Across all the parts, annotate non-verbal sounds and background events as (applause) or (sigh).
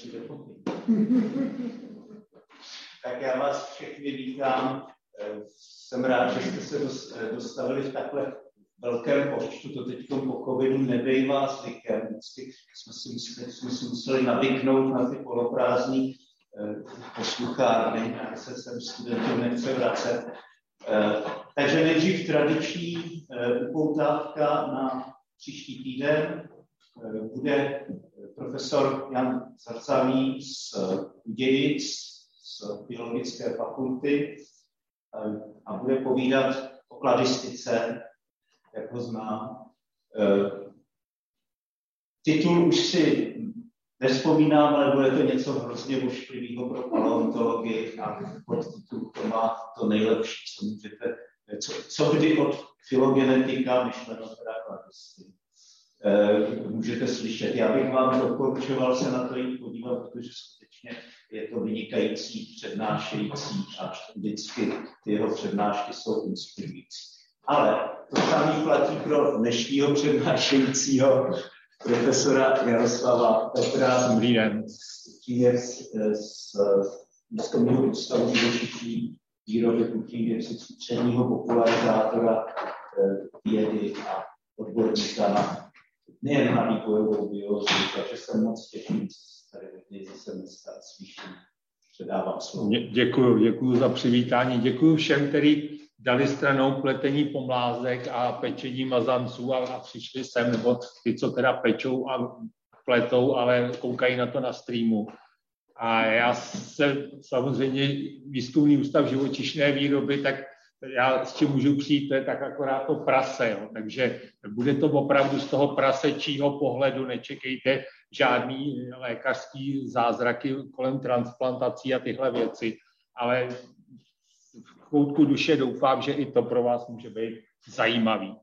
přijde poté. (laughs) tak já vás všechny vítám. Jsem rád, že jste se dostavili v takhle velkém počtu, to teď po covidu nebejvá zvykem. Vždycky jsme si, museli, jsme si museli navyknout na ty poloprázdný eh, posluchárny, a se sem studentům nechce vracet. Eh, takže nejdřív tradiční eh, upoutávka na příští týden. Eh, bude profesor Jan Zarcavý z Dějic, z Biologické fakulty eh, a bude povídat o kladistice, jak ho znám. Eh, titul už si nespomínám, ale bude to něco hrozně ošklivého pro paleontologii a podtitul to má to nejlepší, co můžete, co, co kdy od filogenetika, myšleno teda kladisty, můžete slyšet. Já bych vám doporučoval se na to jít podívat, protože skutečně je to vynikající přednášející a vždycky ty jeho přednášky jsou inspirující. Ale to samé platí pro dnešního přednášejícího profesora Jaroslava Petra Mlínem, je z, z Výzkumného ústavu živočišní výroby kuchyň, středního popularizátora eh, vědy a odborníka na, nejen na vývojovou biologii, takže se moc těším, co tady zase dneska slyším. Předávám slovo. Děkuji, děkuji za přivítání. Děkuji všem, kteří dali stranou pletení pomlázek a pečení mazanců a, a přišli sem, nebo ty, co teda pečou a pletou, ale koukají na to na streamu. A já se samozřejmě výzkumný ústav živočišné výroby, tak já s čím můžu přijít, to je tak akorát to prase. Jo. Takže bude to opravdu z toho prasečího pohledu, nečekejte žádný lékařský zázraky kolem transplantací a tyhle věci, ale v koutku duše doufám, že i to pro vás může být zajímavý.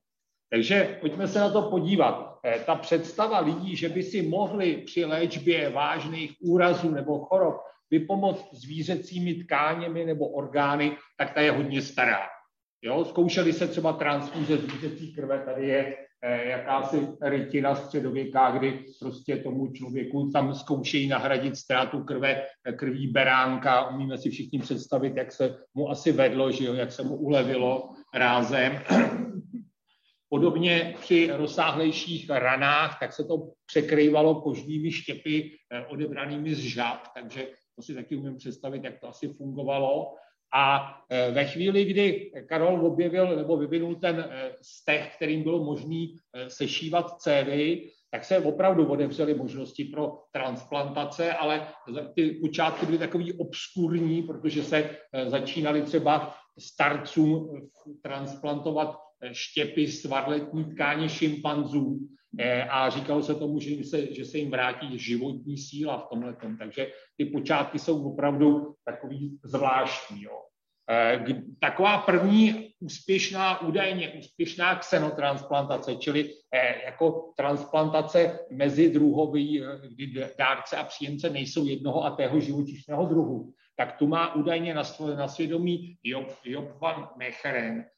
Takže pojďme se na to podívat. Eh, ta představa lidí, že by si mohli při léčbě vážných úrazů nebo chorob vypomoct zvířecími tkáněmi nebo orgány, tak ta je hodně stará. Jo? Zkoušeli se třeba transfuze zvířecí krve, tady je eh, jakási rytina středověká, kdy prostě tomu člověku tam zkoušejí nahradit ztrátu krve eh, krví beránka. Umíme si všichni představit, jak se mu asi vedlo, že jo? jak se mu ulevilo rázem. (clears throat) Podobně při rozsáhlejších ranách, tak se to překrývalo kožními štěpy eh, odebranými z žáb, takže to si taky umím představit, jak to asi fungovalo. A eh, ve chvíli, kdy Karol objevil nebo vyvinul ten eh, stech, kterým bylo možné sešívat cévy, tak se opravdu otevřely možnosti pro transplantace, ale ty počátky byly takový obskurní, protože se začínali třeba starcům transplantovat štěpy svarletní tkáně šimpanzů eh, a říkalo se tomu, že se, že se jim vrátí životní síla v tomhle. Takže ty počátky jsou opravdu takový zvláštní. Jo. Eh, taková první úspěšná, údajně úspěšná xenotransplantace, čili eh, jako transplantace mezi druhový, kdy dárce a příjemce nejsou jednoho a tého živočišného druhu, tak tu má údajně na svědomí Job, Job van Mecheren, Eh,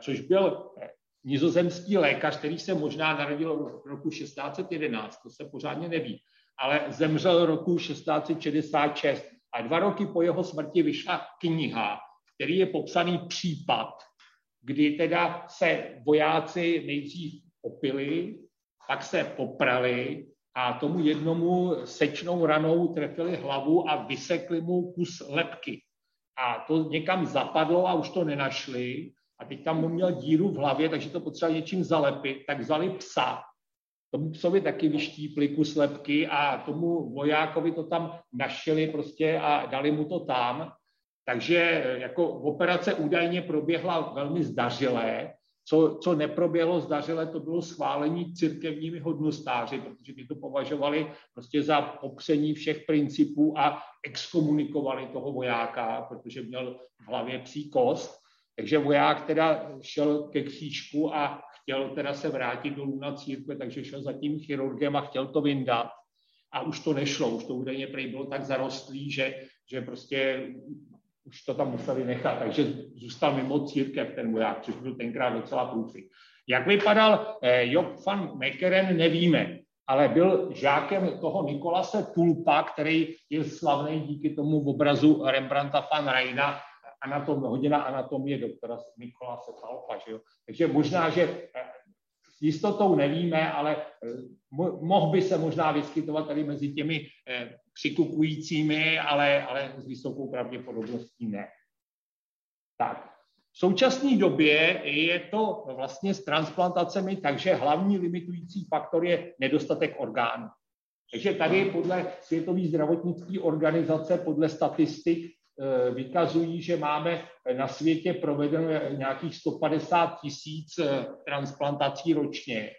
což byl eh, nizozemský lékař, který se možná narodil v roku 1611, to se pořádně neví, ale zemřel roku 1666 a dva roky po jeho smrti vyšla kniha, který je popsaný případ, kdy teda se vojáci nejdřív opili, pak se poprali a tomu jednomu sečnou ranou trefili hlavu a vysekli mu kus lepky. A to někam zapadlo a už to nenašli a teď tam měl díru v hlavě, takže to potřeba něčím zalepit, tak vzali psa. Tomu psovi taky vyštípli kus lepky a tomu vojákovi to tam našili prostě a dali mu to tam. Takže eh, jako operace údajně proběhla velmi zdařilé. Co, co neproběhlo zdařile, to bylo schválení církevními hodnostáři, protože ty to považovali prostě za popření všech principů a exkomunikovali toho vojáka, protože měl v hlavě psí kost. Takže voják teda šel ke křížku a chtěl teda se vrátit dolů na církve, takže šel za tím chirurgem a chtěl to vyndat. A už to nešlo, už to údajně prej bylo tak zarostlý, že, že prostě už to tam museli nechat, takže zůstal mimo církev ten voják, což byl tenkrát docela průšvih. Jak vypadal eh, Job van Meckeren, nevíme. ale byl žákem toho Nikolase Tulpa, který je slavný díky tomu obrazu Rembrandta van Reyna, anatom, hodina anatomie doktora Nikolase Tulpa. Že jo? Takže možná, že eh, s jistotou nevíme, ale eh, mohl by se možná vyskytovat tady mezi těmi eh, přikupujícími, ale, ale s vysokou pravděpodobností ne. Tak, v současné době je to vlastně s transplantacemi, takže hlavní limitující faktor je nedostatek orgánů. Takže tady podle Světové zdravotnické organizace, podle statistik, vykazují, že máme na světě provedeno nějakých 150 tisíc eh, transplantací ročně,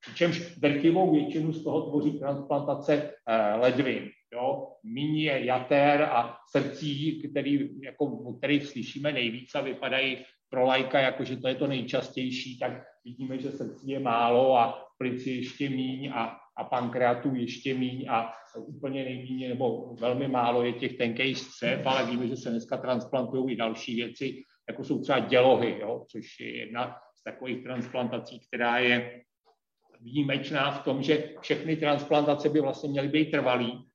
přičemž drtivou většinu z toho tvoří transplantace eh, ledvin jo, míně jater a srdcí, který, jako, o kterých slyšíme nejvíc a vypadají pro lajka, jako že to je to nejčastější, tak vidíme, že srdcí je málo a plici ještě míň a, a pankreatu ještě míň a úplně nejmíně nebo velmi málo je těch tenkých střev, ale víme, že se dneska transplantují i další věci, jako jsou třeba dělohy, jo, což je jedna z takových transplantací, která je výjimečná v tom, že všechny transplantace by vlastně měly být trvalý,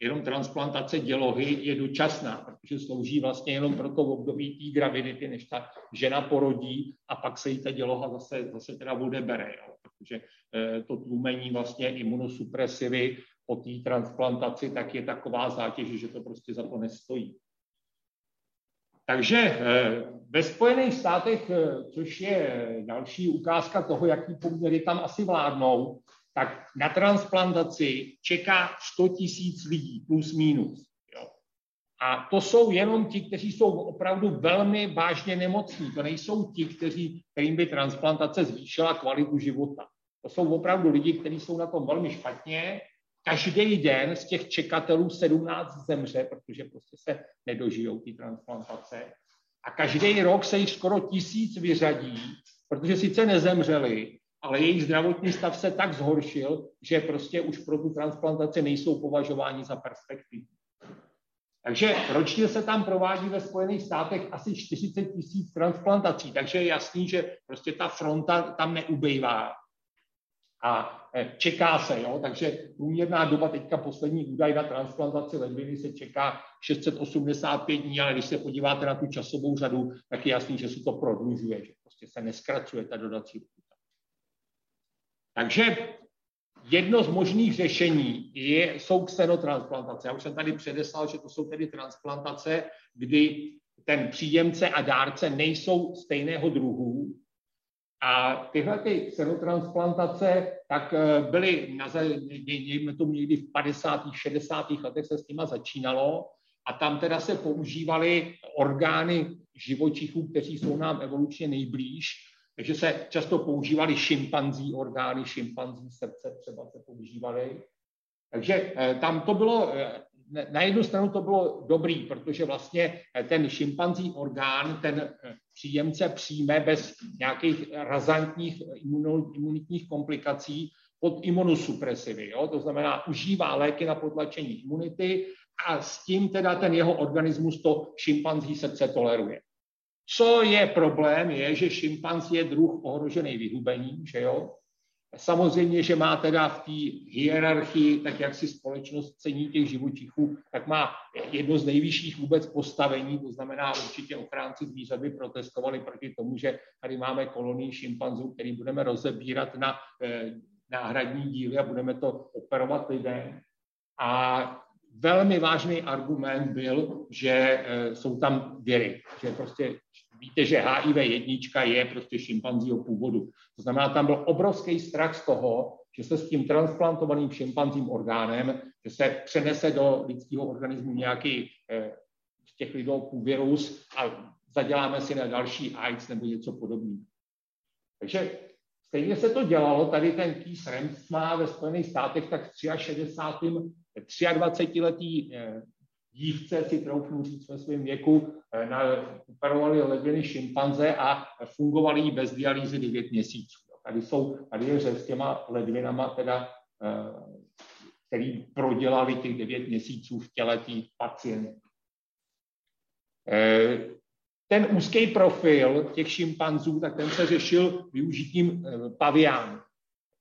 jenom transplantace dělohy je dočasná, protože slouží vlastně jenom pro to období té gravidity, než ta žena porodí a pak se jí ta děloha zase, zase teda odebere, jo, protože eh, to tlumení vlastně imunosupresivy po té transplantaci, tak je taková zátěž, že to prostě za to nestojí. Takže eh, ve Spojených státech, eh, což je další ukázka toho, jaký poměry tam asi vládnou, tak na transplantaci čeká 100 tisíc lidí plus minus. Jo. A to jsou jenom ti, kteří jsou opravdu velmi vážně nemocní. To nejsou ti, kteří, kterým by transplantace zvýšila kvalitu života. To jsou opravdu lidi, kteří jsou na tom velmi špatně. Každý den z těch čekatelů 17 zemře, protože prostě se nedožijou ty transplantace. A každý rok se jich skoro tisíc vyřadí, protože sice nezemřeli, ale jejich zdravotní stav se tak zhoršil, že prostě už pro tu transplantaci nejsou považováni za perspektivní. Takže ročně se tam provádí ve Spojených státech asi 40 tisíc transplantací, takže je jasný, že prostě ta fronta tam neubejvá. A e, čeká se, jo? takže průměrná doba, teďka poslední údaj na transplantaci ledviny se čeká 685 dní, ale když se podíváte na tu časovou řadu, tak je jasný, že se to prodlužuje, že prostě se neskracuje ta dodací takže jedno z možných řešení je, jsou ksenotransplantace. Já už jsem tady předeslal, že to jsou tedy transplantace, kdy ten příjemce a dárce nejsou stejného druhu. A tyhle ty ksenotransplantace tak eh, byly, na, to někdy v 50. 60. letech se s nima začínalo a tam teda se používaly orgány živočichů, kteří jsou nám evolučně nejblíž, takže se často používaly šimpanzí orgány, šimpanzí srdce třeba se používaly. Takže eh, tam to bylo, eh, na jednu stranu to bylo dobrý, protože vlastně eh, ten šimpanzí orgán, ten příjemce přijme bez nějakých razantních imunitních komplikací pod imunosupresivy. Jo? To znamená, užívá léky na potlačení imunity a s tím teda ten jeho organismus to šimpanzí srdce toleruje. Co je problém, je, že šimpanz je druh ohrožený vyhubením, že jo? Samozřejmě, že má teda v té hierarchii, tak jak si společnost cení těch živočichů, tak má jedno z nejvyšších vůbec postavení, to znamená určitě ochránci zvířat by protestovali proti tomu, že tady máme kolonii šimpanzů, který budeme rozebírat na eh, náhradní díly a budeme to operovat lidem. A velmi vážný argument byl, že e, jsou tam věry, že prostě víte, že HIV jednička je prostě šimpanzího původu. To znamená, tam byl obrovský strach z toho, že se s tím transplantovaným šimpanzím orgánem, že se přenese do lidského organismu nějaký z těch lidů virus a zaděláme si na další AIDS nebo něco podobného. Takže stejně se to dělalo, tady ten Keith Rems má ve Spojených státech tak 63. 23-letý eh, dívce, si troufnu říct ve svém věku, eh, na, operovali ledviny šimpanze a fungovali jí bez dialýzy 9 měsíců. Tady, jsou, tady je s těma ledvinama, teda, eh, který prodělali těch 9 měsíců v těle těch pacientů. Ten úzký profil těch šimpanzů, tak ten se řešil využitím paviánů.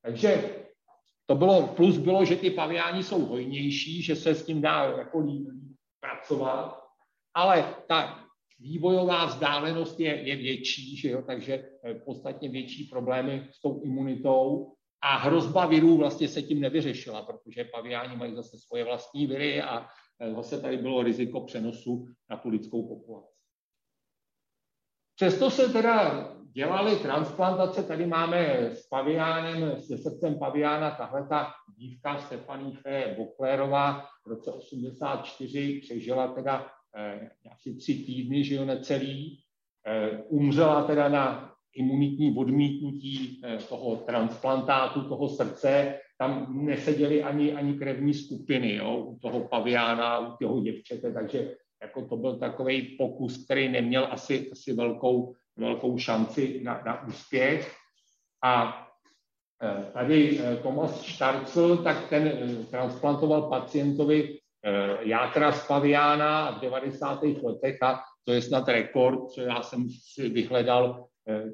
Takže To bylo, plus bylo, že ty paviáni jsou hojnější, že se s tím dá jako líp pracovat, ale ta vývojová vzdálenost je, je větší, že jo? takže podstatně větší problémy s tou imunitou a hrozba virů vlastně se tím nevyřešila, protože paviáni mají zase svoje vlastní viry a zase tady bylo riziko přenosu na tu lidskou populaci. Přesto se teda dělali transplantace, tady máme s paviánem, se srdcem paviána, tahle ta dívka Stefaní Fe Boklérová v roce 84 přežila teda eh, asi tři týdny, že jo, necelý, eh, umřela teda na imunitní odmítnutí eh, toho transplantátu, toho srdce, tam neseděly ani, ani krevní skupiny, jo, u toho paviána, u toho děvčete, takže jako to byl takový pokus, který neměl asi, asi velkou, velkou šanci na, na úspěch. A eh, tady eh, Thomas Starcel, tak ten eh, transplantoval pacientovi játra z paviána v 90. letech a to je snad rekord, co já jsem si vyhledal,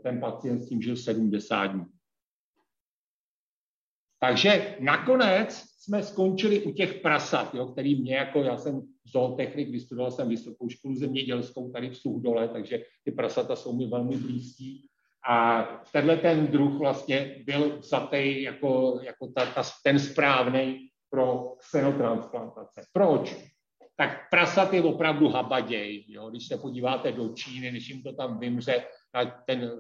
ten pacient s tím žil 70 dní. Takže nakonec jsme skončili u těch prasat, jo, který mě jako, já jsem zootechnik, vystudoval jsem vysokou školu zemědělskou tady v Suhdole, takže ty prasata jsou mi velmi blízký. A tenhle ten druh vlastně byl vzatý jako, jako ta, ta, ten správný pro xenotransplantace. Proč? Tak prasat je opravdu habaděj. Jo? Když se podíváte do Číny, když jim to tam vymře, ten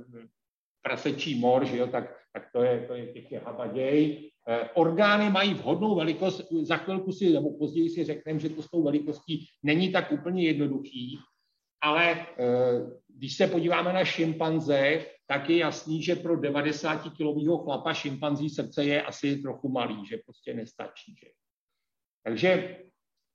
prasečí mor, že jo, tak, tak to je, to je těch je habaděj. Eh, orgány mají vhodnou velikost, za chvilku si, nebo později si řekneme, že to s tou velikostí není tak úplně jednoduchý, ale eh, když se podíváme na šimpanze, tak je jasný, že pro 90-kilového chlapa šimpanzí srdce je asi trochu malý, že prostě nestačí. Že? Takže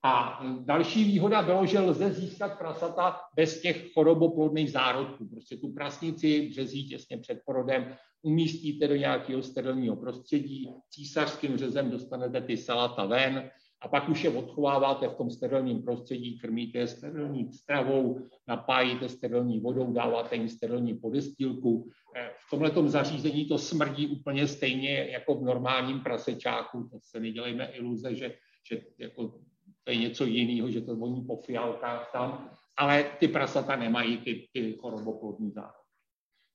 a další výhoda bylo, že lze získat prasata bez těch choroboplodných zárodků. Prostě tu prasnici březí těsně před porodem umístíte do nějakého sterilního prostředí, císařským řezem dostanete ty salata ven a pak už je odchováváte v tom sterilním prostředí, krmíte je sterilní stravou, napájíte sterilní vodou, dáváte jim sterilní podestýlku. Eh, v tomhle zařízení to smrdí úplně stejně jako v normálním prasečáku, to se nedělejme iluze, že, že jako to je něco jiného, že to voní po fialkách tam, ale ty prasata nemají ty, ty choroboplodní zárodky.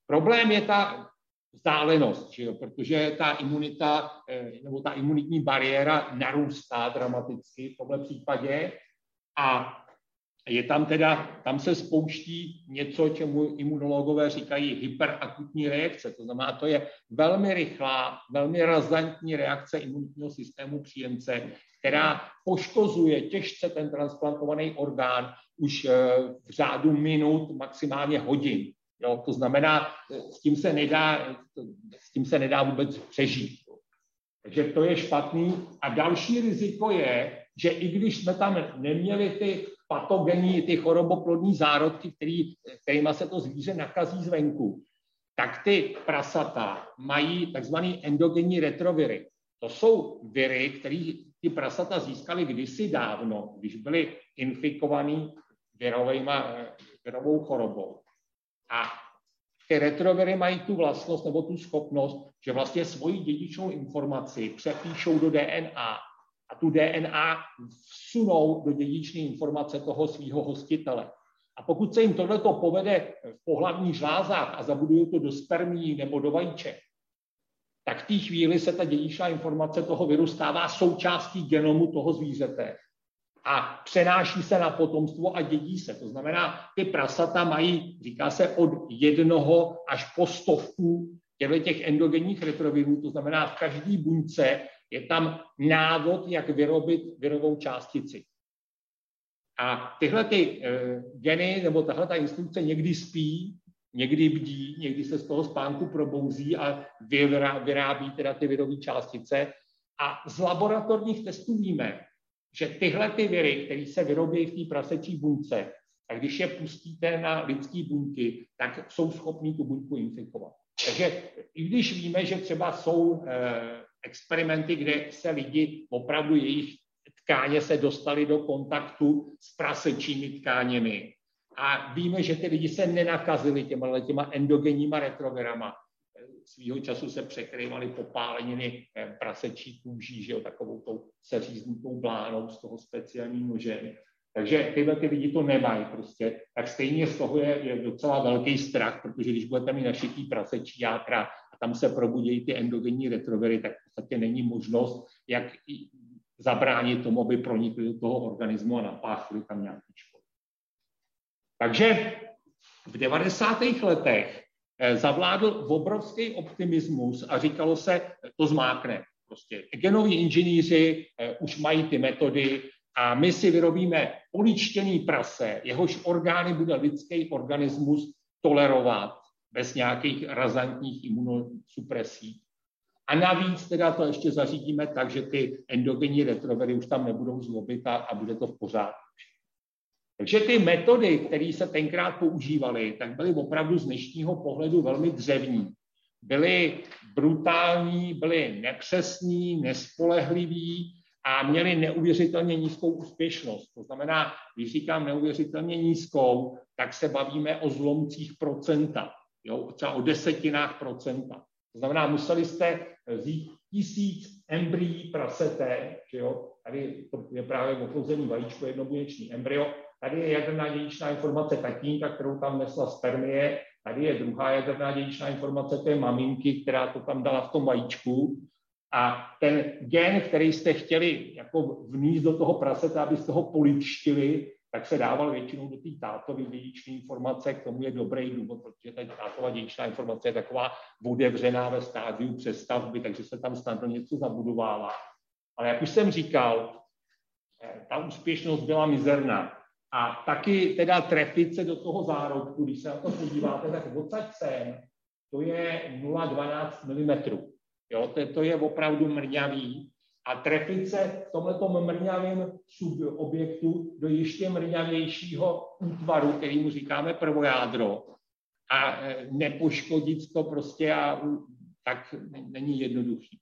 Problém je ta vzdálenost, že jo? protože ta imunita eh, nebo ta imunitní bariéra narůstá dramaticky v tomhle případě a je tam teda, tam se spouští něco, čemu imunologové říkají hyperakutní reakce. To znamená, to je velmi rychlá, velmi razantní reakce imunitního systému příjemce, která poškozuje těžce ten transplantovaný orgán už eh, v řádu minut, maximálně hodin. Jo, to znamená, s tím se nedá, s tím se nedá vůbec přežít. Takže to je špatný. A další riziko je, že i když jsme tam neměli ty patogenní, ty choroboplodní zárodky, který, kterýma se to zvíře nakazí zvenku, tak ty prasata mají takzvaný endogenní retroviry. To jsou viry, které ty prasata získali kdysi dávno, když byly infikovaný virovou chorobou. A ty retroviry mají tu vlastnost nebo tu schopnost, že vlastně svoji dědičnou informaci přepíšou do DNA a tu DNA vsunou do dědičné informace toho svého hostitele. A pokud se jim tohleto povede v pohlavních žlázách a zabudují to do spermí nebo do vajíček, tak v té chvíli se ta dědičná informace toho viru stává součástí genomu toho zvířete a přenáší se na potomstvo a dědí se. To znamená, ty prasata mají, říká se, od jednoho až po stovku těch endogenních retrovirů, to znamená, v každé buňce je tam návod, jak vyrobit virovou částici. A tyhle ty e, geny nebo tahle ta instrukce někdy spí, někdy bdí, někdy se z toho spánku probouzí a vyrábí teda ty virové částice. A z laboratorních testů víme, že tyhle ty viry, které se vyrobí v té prasečí buňce, tak když je pustíte na lidské buňky, tak jsou schopní tu buňku infikovat. Takže i když víme, že třeba jsou eh, experimenty, kde se lidi, opravdu jejich tkáně se dostali do kontaktu s prasečími tkáněmi. A víme, že ty lidi se nenakazili těma, těma endogenníma retrovirama. svýho času se překrývaly popáleniny eh, prasečí kůží, že jo, takovou tou seříznutou blánou z toho speciálního nože. Takže tyhle ty lidi to nemají prostě. Tak stejně z toho je, je docela velký strach, protože když budete mít našitý prasečí játra tam se probudějí ty endogenní retroviry, tak v podstatě není možnost, jak zabránit tomu, aby pronikli do toho organismu a napáchli tam nějaký škody. Takže v 90. letech eh, zavládl obrovský optimismus a říkalo se, to zmákne. Prostě genoví inženýři eh, už mají ty metody a my si vyrobíme poličtěný prase, jehož orgány bude lidský organismus tolerovat bez nějakých razantních imunosupresí. A navíc teda to ještě zařídíme tak, že ty endogenní retrovery už tam nebudou zlobit a, a bude to v pořádku. Takže ty metody, které se tenkrát používaly, tak byly opravdu z dnešního pohledu velmi dřevní. Byly brutální, byly nepřesní, nespolehlivý a měly neuvěřitelně nízkou úspěšnost. To znamená, když říkám neuvěřitelně nízkou, tak se bavíme o zlomcích procenta, jo, třeba o desetinách procenta. To znamená, museli jste vzít tisíc embryí prasete, že jo, tady to je právě oplozený vajíčko, jednobuněčný embryo, tady je jaderná dědičná informace tatínka, kterou tam nesla spermie, tady je druhá jaderná dědičná informace té maminky, která to tam dala v tom vajíčku. A ten gen, který jste chtěli jako vníst do toho prasete, abyste ho poličtili, tak se dával většinou do té tátovy dědičné informace, k tomu je dobrý důvod, protože ta tátová dědičná informace je taková otevřená ve stádiu přestavby, takže se tam snadno něco zabudovává. Ale jak už jsem říkal, eh, ta úspěšnost byla mizerná. A taky teda trefit se do toho zárodku, když se na to podíváte, tak odsaď sem, to je 0,12 mm. Jo, to, to je opravdu mrňavý a trefit se v tomhle mrňavém subobjektu do ještě mrňavějšího útvaru, který mu říkáme prvojádro, a e, nepoškodit to prostě a tak není jednoduchý.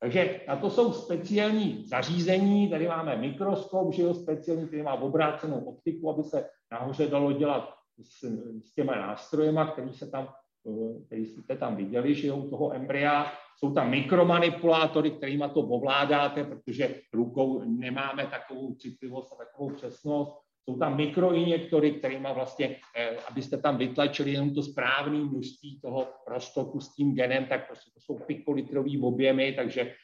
Takže na to jsou speciální zařízení, tady máme mikroskop, že jo, speciální, který má obrácenou optiku, aby se nahoře dalo dělat s, s těma nástrojema, který se tam, který jste tam viděli, že u toho embrya, jsou tam mikromanipulátory, kterými to ovládáte, protože rukou nemáme takovou citlivost a takovou přesnost. Jsou tam mikroinjektory, kterými vlastně, eh, abyste tam vytlačili jenom to správné množství toho roztoku s tím genem, tak prostě to jsou pikolitrový objemy, takže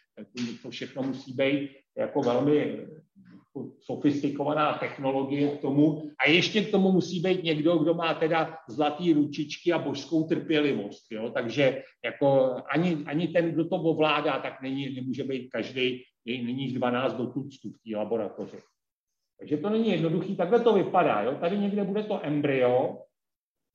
to všechno musí být jako velmi sofistikovaná technologie k tomu a ještě k tomu musí být někdo, kdo má teda zlatý ručičky a božskou trpělivost. Jo? Takže jako ani, ani ten, kdo to ovládá, tak není, nemůže být každý, není 12 do tuctu v té laboratoři. Takže to není jednoduchý, takhle to vypadá. Jo? Tady někde bude to embryo,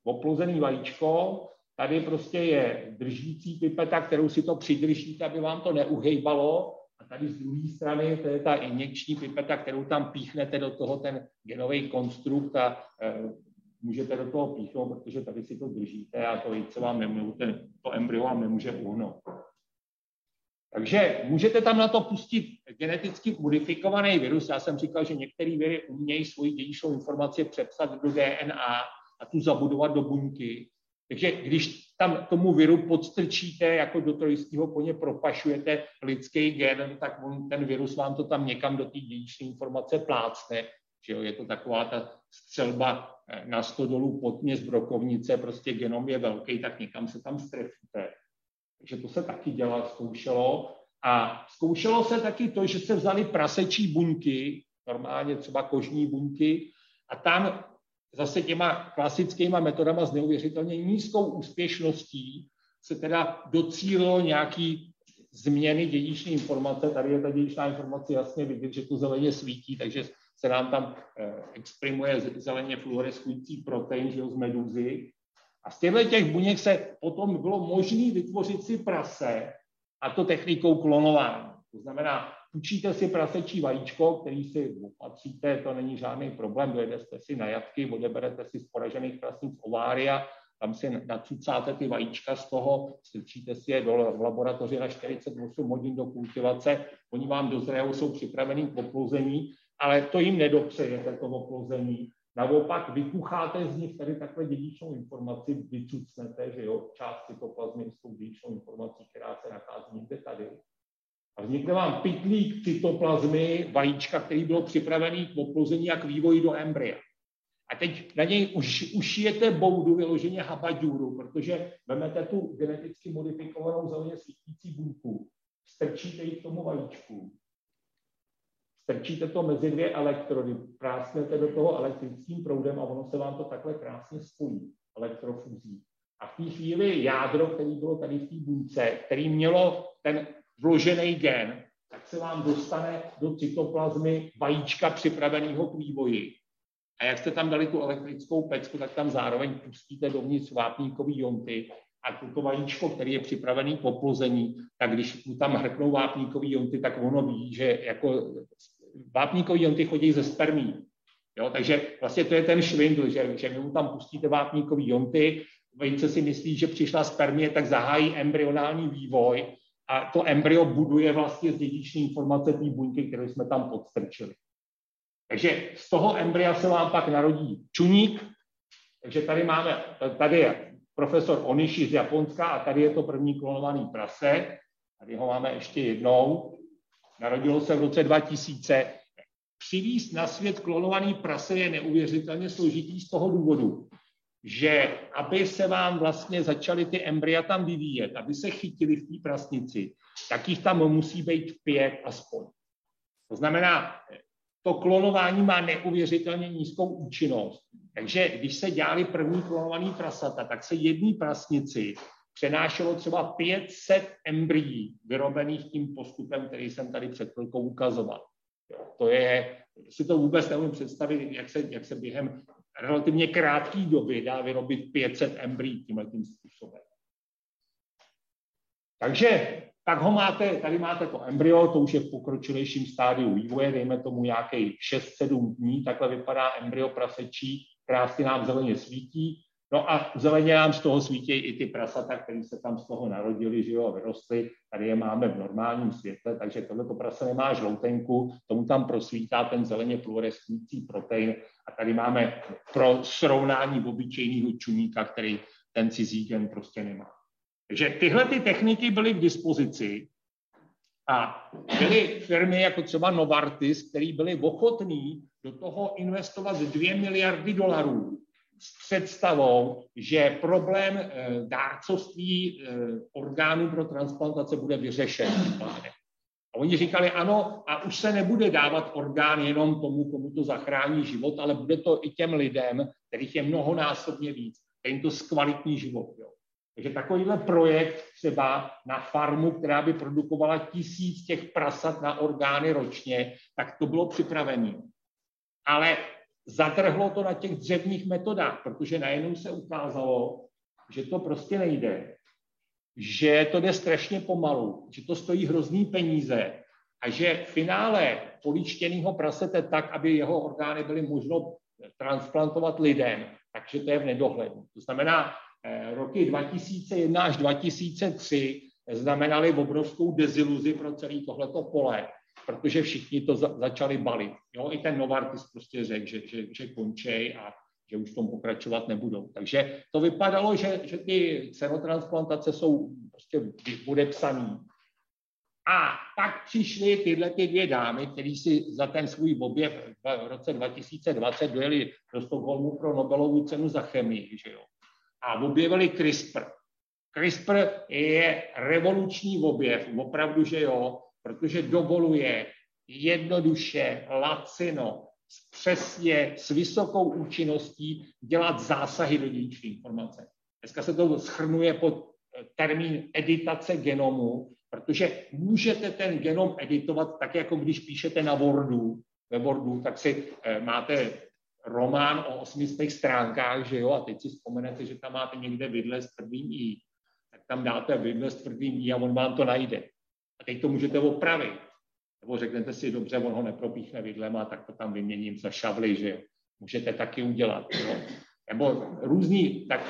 oplozený vajíčko, tady prostě je držící pipeta, kterou si to přidržíte, aby vám to neuhejbalo, a tady z druhé strany to je ta injekční pipeta, kterou tam píchnete do toho ten genový konstrukt a e, můžete do toho píchnout, protože tady si to držíte a to jít vám nemůže, ten, to embryo vám nemůže uhnout. Takže můžete tam na to pustit geneticky modifikovaný virus. Já jsem říkal, že některé viry umějí svoji dědičnou informaci přepsat do DNA a tu zabudovat do buňky. Takže když tam tomu viru podstrčíte, jako do trojistého koně propašujete lidský gen, tak on, ten virus vám to tam někam do té dědičné informace plácne. Že jo? Je to taková ta střelba eh, na 100 dolů pod z brokovnice, prostě genom je velký, tak někam se tam strefíte. Takže to se taky dělá, zkoušelo. A zkoušelo se taky to, že se vzali prasečí buňky, normálně třeba kožní buňky, a tam zase těma klasickýma metodama s neuvěřitelně nízkou úspěšností se teda docílilo nějaký změny dědičné informace. Tady je ta dědičná informace jasně vidět, že to zeleně svítí, takže se nám tam eh, exprimuje zeleně fluoreskující protein že z meduzy. A z těchto těch buněk se potom bylo možné vytvořit si prase, a to technikou klonování. To znamená, Učíte si prasečí vajíčko, který si opatříte, to není žádný problém, dojedete si na jatky, odeberete si z poražených prasnic ovária, tam si nacucáte ty vajíčka z toho, strčíte si je do v laboratoři na 48 hodin do kultivace, oni vám dozrajou, jsou připravený k oplození, ale to jim nedopřejete, to oplození. Naopak vykucháte z nich tady takhle dědičnou informaci, vycucnete, že jo, část cytoplazmy s tou dědičnou informací, která se nachází někde tady. A vznikne vám pytlík cytoplazmy, vajíčka, který byl připravený k oplození a k vývoji do embrya. A teď na něj už, ušijete boudu vyloženě habaďůru, protože vezmete tu geneticky modifikovanou zeleně svítící buňku, strčíte ji k tomu vajíčku, strčíte to mezi dvě elektrody, prásknete do toho elektrickým proudem a ono se vám to takhle krásně spojí, elektrofuzí. A v té chvíli jádro, který bylo tady v té buňce, který mělo ten vložený gen, tak se vám dostane do cytoplazmy vajíčka připraveného k vývoji. A jak jste tam dali tu elektrickou pecku, tak tam zároveň pustíte dovnitř vápníkový jonty a toto vajíčko, který je připravený k oplození, tak když mu tam hrknou vápníkový jonty, tak ono ví, že jako vápníkový jonty chodí ze spermí. Jo, takže vlastně to je ten švindl, že, že mu tam pustíte vápníkový jonty, vejce si myslí, že přišla spermie, tak zahájí embryonální vývoj a to embryo buduje vlastně z dědičné informace té buňky, kterou jsme tam podstrčili. Takže z toho embrya se vám pak narodí čuník, takže tady máme, tady je profesor Onishi z Japonska a tady je to první klonovaný prase. Tady ho máme ještě jednou. Narodilo se v roce 2000. Přivízt na svět klonovaný prase je neuvěřitelně složitý z toho důvodu, že aby se vám vlastně začaly ty embrya tam vyvíjet, aby se chytili v té prasnici, tak jich tam musí být pět aspoň. To znamená, to klonování má neuvěřitelně nízkou účinnost. Takže když se dělali první klonovaný prasata, tak se jední prasnici přenášelo třeba 500 embryí vyrobených tím postupem, který jsem tady před chvilkou ukazoval. To je, si to vůbec neumím představit, jak se, jak se během relativně krátké doby dá vyrobit 500 embryí tímhle tím způsobem. Takže tak ho máte, tady máte to embryo, to už je v pokročilejším stádiu vývoje, dejme tomu nějaký 6-7 dní, takhle vypadá embryo prasečí, krásně nám zeleně svítí, No a zeleně nám z toho svítí i ty prasata, které se tam z toho narodili, že jo, vyrostly. Tady je máme v normálním světle, takže tohle prase nemá žloutenku, tomu tam prosvítá ten zeleně fluoreskující protein. A tady máme pro srovnání obyčejného čuníka, který ten cizí gen prostě nemá. Takže tyhle ty techniky byly k dispozici a byly firmy jako třeba Novartis, které byly ochotní do toho investovat 2 miliardy dolarů s představou, že problém eh, dárcovství eh, orgánů pro transplantace bude vyřešen. A oni říkali, ano, a už se nebude dávat orgán jenom tomu, komu to zachrání život, ale bude to i těm lidem, kterých je mnohonásobně víc, kterým to zkvalitní život. Jo. Takže takovýhle projekt třeba na farmu, která by produkovala tisíc těch prasat na orgány ročně, tak to bylo připravené. Ale zatrhlo to na těch dřevních metodách, protože najednou se ukázalo, že to prostě nejde, že to jde strašně pomalu, že to stojí hrozný peníze a že v finále políčtěného prasete tak, aby jeho orgány byly možno transplantovat lidem, takže to je v nedohlednu. To znamená, eh, roky 2001 až 2003 znamenaly obrovskou deziluzi pro celé tohleto pole protože všichni to za, začali balit. Jo? I ten Novartis prostě řekl, že, že, že končej a že už v tom pokračovat nebudou. Takže to vypadalo, že, že ty xenotransplantace jsou prostě podepsaný. A pak přišly tyhle ty dvě dámy, které si za ten svůj objev v roce 2020 dojeli do Stockholmu pro Nobelovu cenu za chemii. Že jo? A objevili CRISPR. CRISPR je revoluční objev, opravdu, že jo, protože dovoluje jednoduše, lacino, přesně s vysokou účinností dělat zásahy do dědičné informace. Dneska se to schrnuje pod eh, termín editace genomu, protože můžete ten genom editovat tak, jako když píšete na Wordu, ve Wordu, tak si eh, máte román o 800 stránkách, že jo, a teď si vzpomenete, že tam máte někde vidle s tvrdým i, tak tam dáte vidle s tvrdým i a on vám to najde. Teď to můžete opravit. Nebo řeknete si, dobře, on ho nepropíchne vidlema, tak to tam vyměním za šavly, že můžete taky udělat. Jo. Nebo různý, tak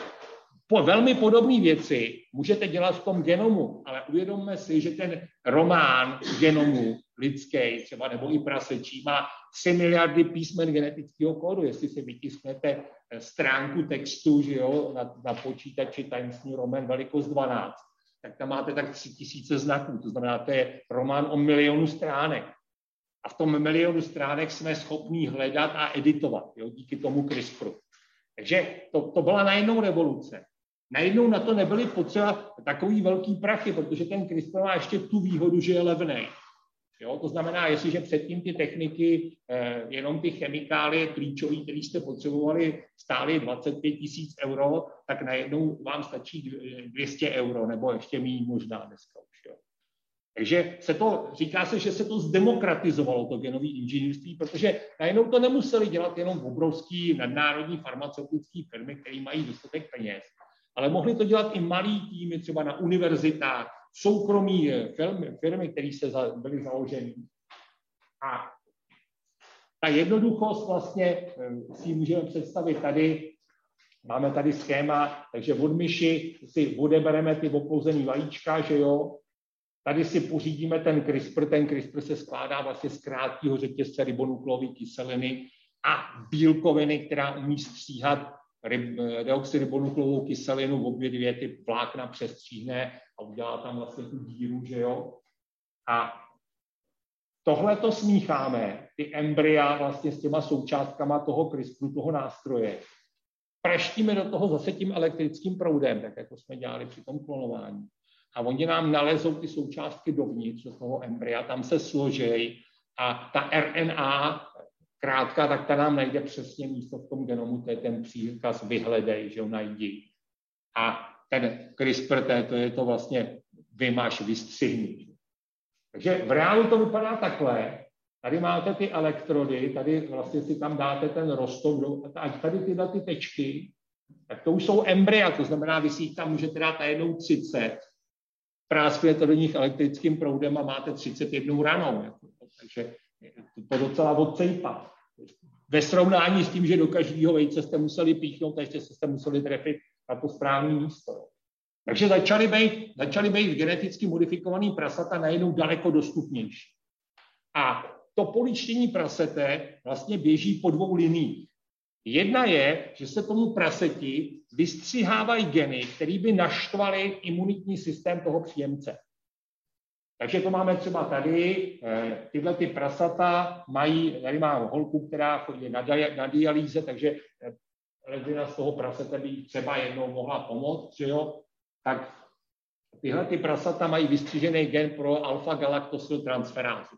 po velmi podobné věci můžete dělat v tom genomu, ale uvědomme si, že ten román genomu lidský, třeba nebo i prasečí, má 3 miliardy písmen genetického kódu. Jestli si vytisknete eh, stránku textu že jo, na, na počítači Times New Roman velikost 12, tak tam máte tak 3000 znaků. To znamená, to je román o milionu stránek. A v tom milionu stránek jsme schopni hledat a editovat jo, díky tomu CRISPRu. Takže to, to byla najednou revoluce. Najednou na to nebyly potřeba takový velký prachy, protože ten CRISPR má ještě tu výhodu, že je levný. Jo, to znamená, jestliže předtím ty techniky, eh, jenom ty chemikálie klíčové, které jste potřebovali, stály 25 tisíc euro, tak najednou vám stačí 200 euro, nebo ještě méně možná dneska už. Jo. Takže se to, říká se, že se to zdemokratizovalo, to genové inženýrství, protože najednou to nemuseli dělat jenom obrovský nadnárodní farmaceutické firmy, které mají dostatek peněz, ale mohli to dělat i malý týmy, třeba na univerzitách, soukromí eh, firmy, firmy které se za, byly založeny. A ta jednoduchost vlastně eh, si můžeme představit tady, máme tady schéma, takže od myši si odebereme ty opouzený vajíčka, že jo, Tady si pořídíme ten CRISPR, ten CRISPR se skládá vlastně z krátkého řetězce ribonuklové kyseliny a bílkoviny, která umí stříhat deoxyribonukleovou kyselinu v obě dvě ty vlákna přestříhne a udělá tam vlastně tu díru, že jo. A tohle to smícháme, ty embrya vlastně s těma součástkama toho CRISPRu, toho nástroje. Praštíme do toho zase tím elektrickým proudem, tak jako jsme dělali při tom klonování a oni nám nalezou ty součástky dovnitř do toho embrya, tam se složejí a ta RNA krátká, tak ta nám najde přesně místo v tom genomu, to je ten příkaz vyhledej, že ho najdí. A ten CRISPR, to je to vlastně vymaš, vystřihni. Takže v reálu to vypadá takhle. Tady máte ty elektrody, tady vlastně si tam dáte ten rostok, a tady tyhle ty tečky, tak to už jsou embrya, to znamená, vy si tam můžete dát najednou 30 práskujete do nich elektrickým proudem a máte 31 ranou. Jako, takže to docela odsejpá. Ve srovnání s tím, že do každého vejce jste museli píchnout a ještě jste museli trefit na to správné místo. Takže začaly být, začaly být geneticky modifikovaný prasata najednou daleko dostupnější. A to poličtění prasete vlastně běží po dvou liniích. Jedna je, že se tomu praseti vystřihávají geny, které by naštvaly imunitní systém toho příjemce. Takže to máme třeba tady, eh, tyhle ty prasata mají, tady mám holku, která chodí na, na dialýze, takže ledvina z toho prasete by třeba jednou mohla pomoct, že jo? Tak tyhle ty prasata mají vystřižený gen pro alfa-galaktosyl transferázu.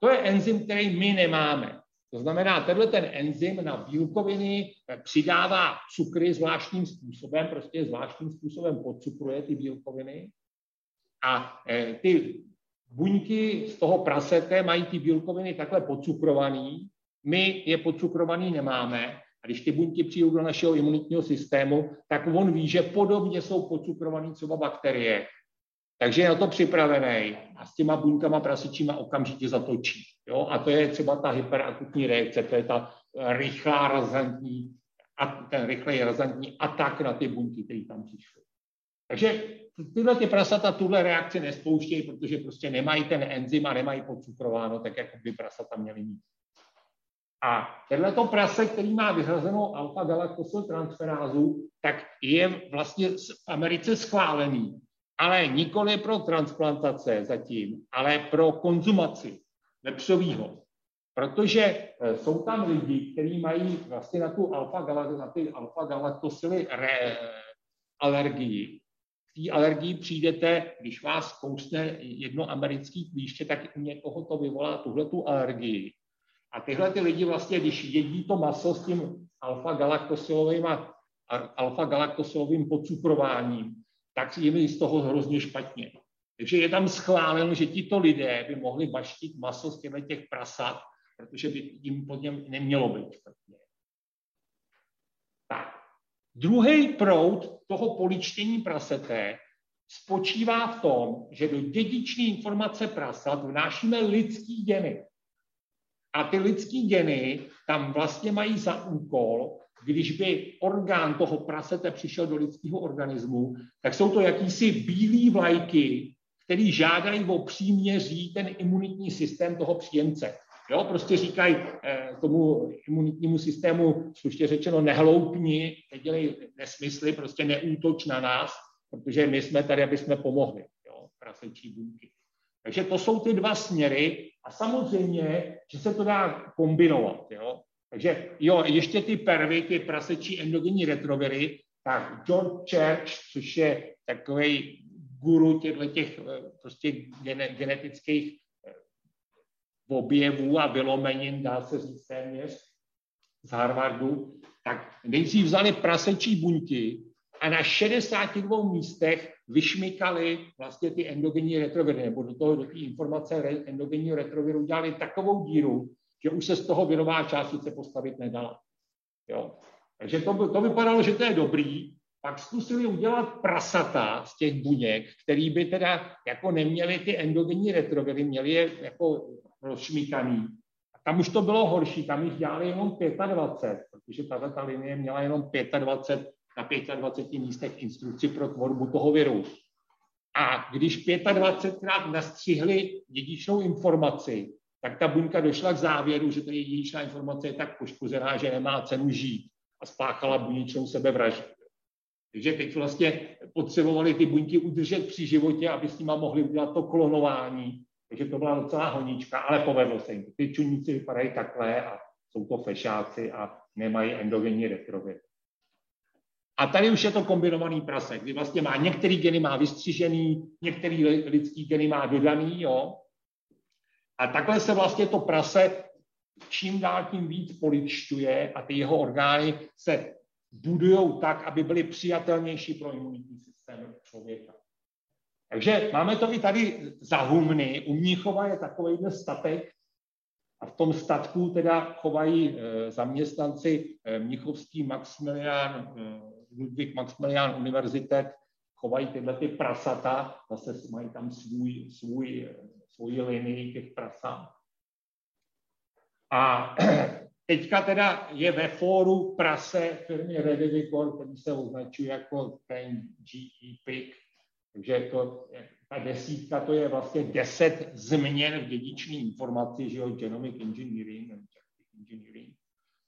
To je enzym, který my nemáme. To znamená, tenhle ten enzym na bílkoviny eh, přidává cukry zvláštním způsobem, prostě zvláštním způsobem podcukruje ty bílkoviny a eh, ty buňky z toho prasete mají ty bílkoviny takhle podcukrovaný, my je podcukrovaný nemáme a když ty buňky přijdou do našeho imunitního systému, tak on ví, že podobně jsou podcukrovaný třeba bakterie takže je na to připravený a s těma buňkama prasičíma okamžitě zatočí. Jo? A to je třeba ta hyperakutní reakce, to je ta rychlá razantní, a ten rychlej razantní atak na ty buňky, které tam přišly. Takže tyhle ty prasata tuhle reakci nespouštějí, protože prostě nemají ten enzym a nemají podcukrováno, tak jak by prasata měly mít. A tenhle to prase, který má vyhrazenou alfa-galaktosyl transferázu, tak je vlastně v Americe schválený ale nikoli pro transplantace zatím, ale pro konzumaci vepřového. Protože eh, jsou tam lidi, kteří mají vlastně na tu alfa ty alfa-galaktosily alergii. Té alergii přijdete, když vás kousne jedno americký klíště, tak u někoho to vyvolá tuhle tu alergii. A tyhle ty lidi vlastně, když jedí to maso s tím alfa-galaktosylovým a alfa-galaktosylovým podcukrováním, tak je mi z toho hrozně špatně. Takže je tam schváleno, že tito lidé by mohli baštit maso z těchto těch prasat, protože by jim pod něm nemělo být špatně. Tak. Druhý proud toho poličtění prasete spočívá v tom, že do dědičné informace prasat vnášíme lidský geny. A ty lidský geny tam vlastně mají za úkol když by orgán toho prasete přišel do lidského organismu, tak jsou to jakýsi bílé vlajky, který žádají o příměří ten imunitní systém toho příjemce. Jo, prostě říkají eh, tomu imunitnímu systému, slušně řečeno, nehloupni, nedělej nesmysly, prostě neútoč na nás, protože my jsme tady, aby jsme pomohli, jo, prasečí buňky. Takže to jsou ty dva směry a samozřejmě, že se to dá kombinovat. Jo. Takže jo, ještě ty pervy, ty prasečí endogenní retroviry, tak George Church, což je takový guru těchto těch eh, prostě genetických eh, objevů a vylomenin, dá se říct téměř, z Harvardu, tak nejdřív vzali prasečí buňky a na 62 místech vyšmykali vlastně ty endogenní retroviry, nebo do toho, do té informace endogenního retroviru udělali takovou díru, že už se z toho virová částice postavit nedala. Jo. Takže to, to vypadalo, že to je dobrý, pak zkusili udělat prasata z těch buněk, který by teda jako neměli ty endogenní retroviry, měli je jako rozšmíkaný. A tam už to bylo horší, tam jich dělali jenom 25, protože tahle ta linie měla jenom 25 na 25 místech instrukci pro tvorbu toho viru. A když 25krát nastřihli dědičnou informaci, tak ta buňka došla k závěru, že ta dědičná informace je tak poškozená, že nemá cenu žít a spáchala buněčnou sebevraždu. Takže teď vlastně potřebovali ty buňky udržet při životě, aby s nima mohli udělat to klonování. Takže to byla docela honička, ale povedlo se jim. Ty čuníci vypadají takhle a jsou to fešáci a nemají endogenní retrovir. A tady už je to kombinovaný prase, kdy vlastně má některý geny má vystřižený, některý lidský geny má dodaný, jo. A takhle se vlastně to prase čím dál tím víc poličťuje a ty jeho orgány se budují tak, aby byly přijatelnější pro imunitní systém člověka. Takže máme to i tady za humny. U Mníchova je takovýhle statek a v tom statku teda chovají e, zaměstnanci e, Mnichovský Maximilian, e, Ludwig Maximilian univerzitet, chovají tyhle ty prasata, zase mají tam svůj, svůj, svůj linii těch prasat. A (clears throat) Teďka teda je ve fóru prase firmy Redivicor, který se označuje jako ten GE PIC. Takže to, ta desítka to je vlastně deset změn v dědičné informaci, že jo, genomic engineering, engineering.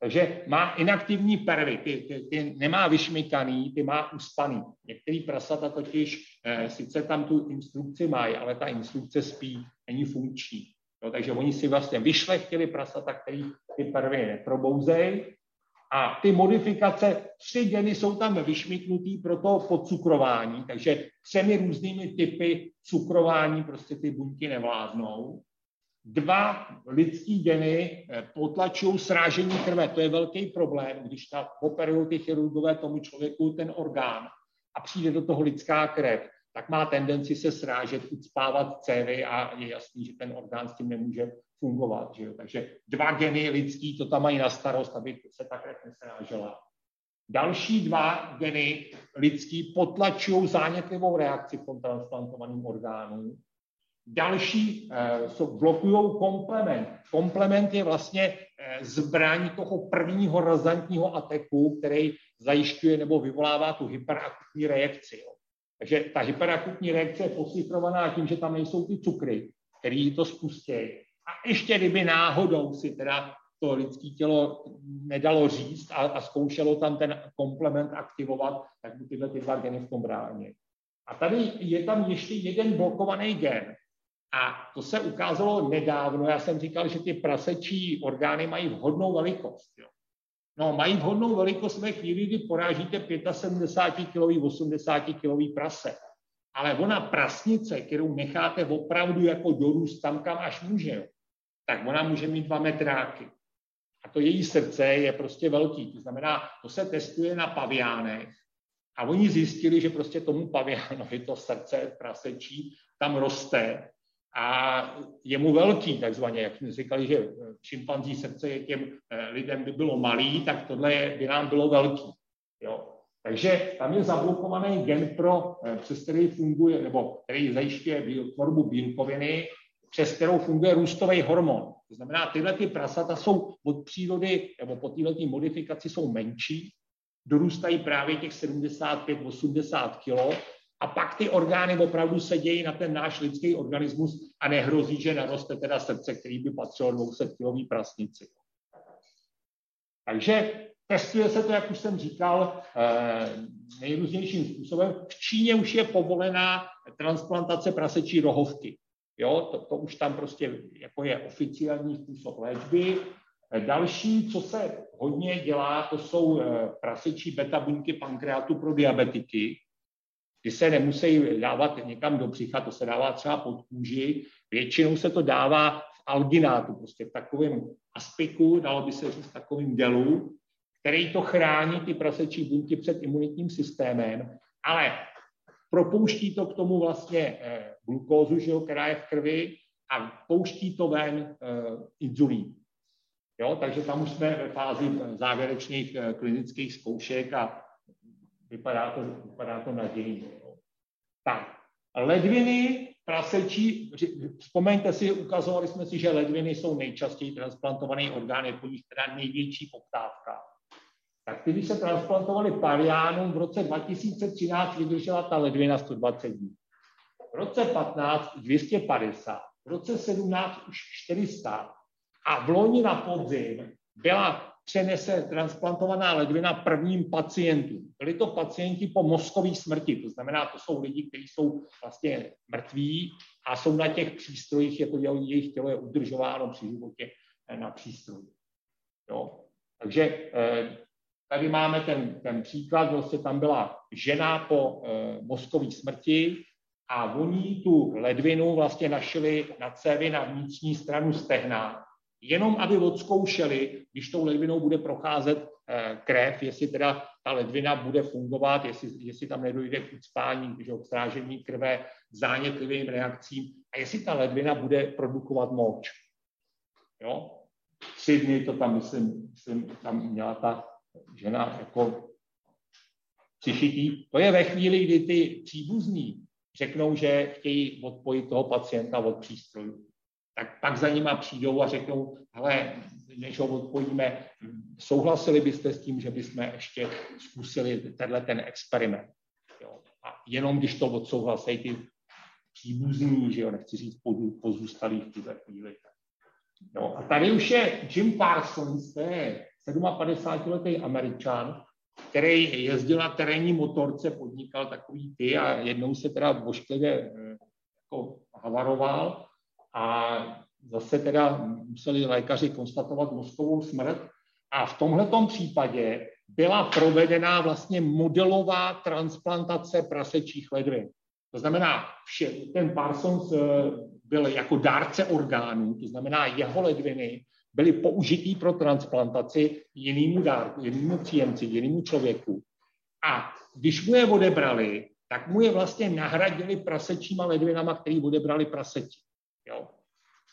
Takže má inaktivní pervy, ty, ty, ty nemá vyšmykaný, ty má uspaný. Některý prasata totiž eh, sice tam tu instrukci mají, ale ta instrukce spí, není funkční. Jo, takže oni si vlastně vyšlechtili prasata, který ty pervy neprobouzejí a ty modifikace, tři geny jsou tam vyšmiknutý pro to podcukrování, takže třemi různými typy cukrování prostě ty buňky nevládnou. Dva lidský geny eh, potlačují srážení krve. To je velký problém, když ta operují ty chirurgové tomu člověku ten orgán a přijde do toho lidská krev tak má tendenci se srážet, ucpávat cévy a je jasný, že ten orgán s tím nemůže fungovat. Že jo? Takže dva geny lidský to tam mají na starost, aby se ta krev nesrážela. Další dva geny lidský potlačují zánětlivou reakci v tom transplantovaném orgánu. Další eh, blokují komplement. Komplement je vlastně eh, zbraň toho prvního razantního ataku, který zajišťuje nebo vyvolává tu hyperakutní reakci. Jo. Takže ta hyperakutní reakce je posifrovaná tím, že tam nejsou ty cukry, které to spustí. A ještě kdyby náhodou si teda to lidské tělo nedalo říct a, a zkoušelo tam ten komplement aktivovat, tak by tyhle ty dva geny v tom bránili. A tady je tam ještě jeden blokovaný gen. A to se ukázalo nedávno. Já jsem říkal, že ty prasečí orgány mají vhodnou velikost. Jo. No, mají vhodnou velikost ve chvíli, kdy porážíte 75 kg, 80 kg prase. Ale ona prasnice, kterou necháte opravdu jako dorůst tam, kam až může, tak ona může mít dva metráky. A to její srdce je prostě velký. To znamená, to se testuje na paviánech. A oni zjistili, že prostě tomu paviánovi to srdce prasečí tam roste a je mu velký, takzvaně, jak jsme říkali, že šimpanzí srdce je těm eh, lidem by bylo malý, tak tohle by nám bylo velký. Jo. Takže tam je zablokovaný gen pro, eh, přes který funguje, nebo který zajišťuje tvorbu bílkoviny, přes kterou funguje růstový hormon. To znamená, tyhle ty prasata jsou od přírody, nebo po této modifikaci jsou menší, dorůstají právě těch 75-80 kg a pak ty orgány opravdu se dějí na ten náš lidský organismus a nehrozí, že naroste teda srdce, který by patřilo 200 kilový prasnici. Takže testuje se to, jak už jsem říkal, eh, nejrůznějším způsobem. V Číně už je povolená transplantace prasečí rohovky. Jo, to, to už tam prostě jako je oficiální způsob léčby. Další, co se hodně dělá, to jsou eh, prasečí beta buňky pankreatu pro diabetiky. Ty se nemusí dávat někam do břicha, to se dává třeba pod kůži. Většinou se to dává v alginátu, prostě v takovém aspiku, dalo by se říct v takovém gelu, který to chrání ty prasečí buňky před imunitním systémem, ale propouští to k tomu vlastně eh, glukózu, že jo, která je v krvi a pouští to ven eh, inzulín. Jo, takže tam už jsme ve fázi závěrečných eh, klinických zkoušek a vypadá to, vypadá to nadějně. Tak, ledviny prasečí, vzpomeňte si, ukazovali jsme si, že ledviny jsou nejčastěji transplantovaný orgán, je po nich teda největší poptávka. Tak když se transplantovali pariánům, v roce 2013 vydržela ta ledvina 120 dní. V roce 15 250, v roce 17 už 400 a v loni na podzim byla přenese transplantovaná ledvina prvním pacientům. Byli to pacienti po mozkové smrti, to znamená, to jsou lidi, kteří jsou vlastně mrtví a jsou na těch přístrojích, jako jejich tělo je udržováno při životě na přístroji. Jo? Takže eh, tady máme ten, ten příklad, vlastně tam byla žena po eh, mozkové smrti a oni tu ledvinu vlastně našli na cévy na vnitřní stranu stehna jenom aby odzkoušeli, když tou ledvinou bude procházet eh, krev, jestli teda ta ledvina bude fungovat, jestli, jestli tam nedojde k ucpání, k strážení krve, zánětlivým reakcím a jestli ta ledvina bude produkovat moč. Jo? Tři dny to tam, myslím, myslím tam měla ta žena jako přišitý. To je ve chvíli, kdy ty příbuzní řeknou, že chtějí odpojit toho pacienta od přístrojů tak pak za nima přijdou a řeknou, hele, než ho odpojíme, souhlasili byste s tím, že bychom ještě zkusili tenhle ten experiment. Jo. A jenom když to odsouhlasí ty příbuzní, že jo, nechci říct pozůstalí v této chvíli. No a tady už je Jim Parsons, to je 57-letý američan, který jezdil na terénní motorce, podnikal takový ty a jednou se teda vošklivě eh, jako havaroval a zase teda museli lékaři konstatovat mozkovou smrt a v tomhle případě byla provedena vlastně modelová transplantace prasečích ledvin. To znamená, vše, ten Parsons eh, byl jako dárce orgánů, to znamená, jeho ledviny byly použitý pro transplantaci jinému dárku, jinému příjemci, jinému člověku. A když mu je odebrali, tak mu je vlastně nahradili prasečíma ledvinama, který odebrali prasečí. Jo?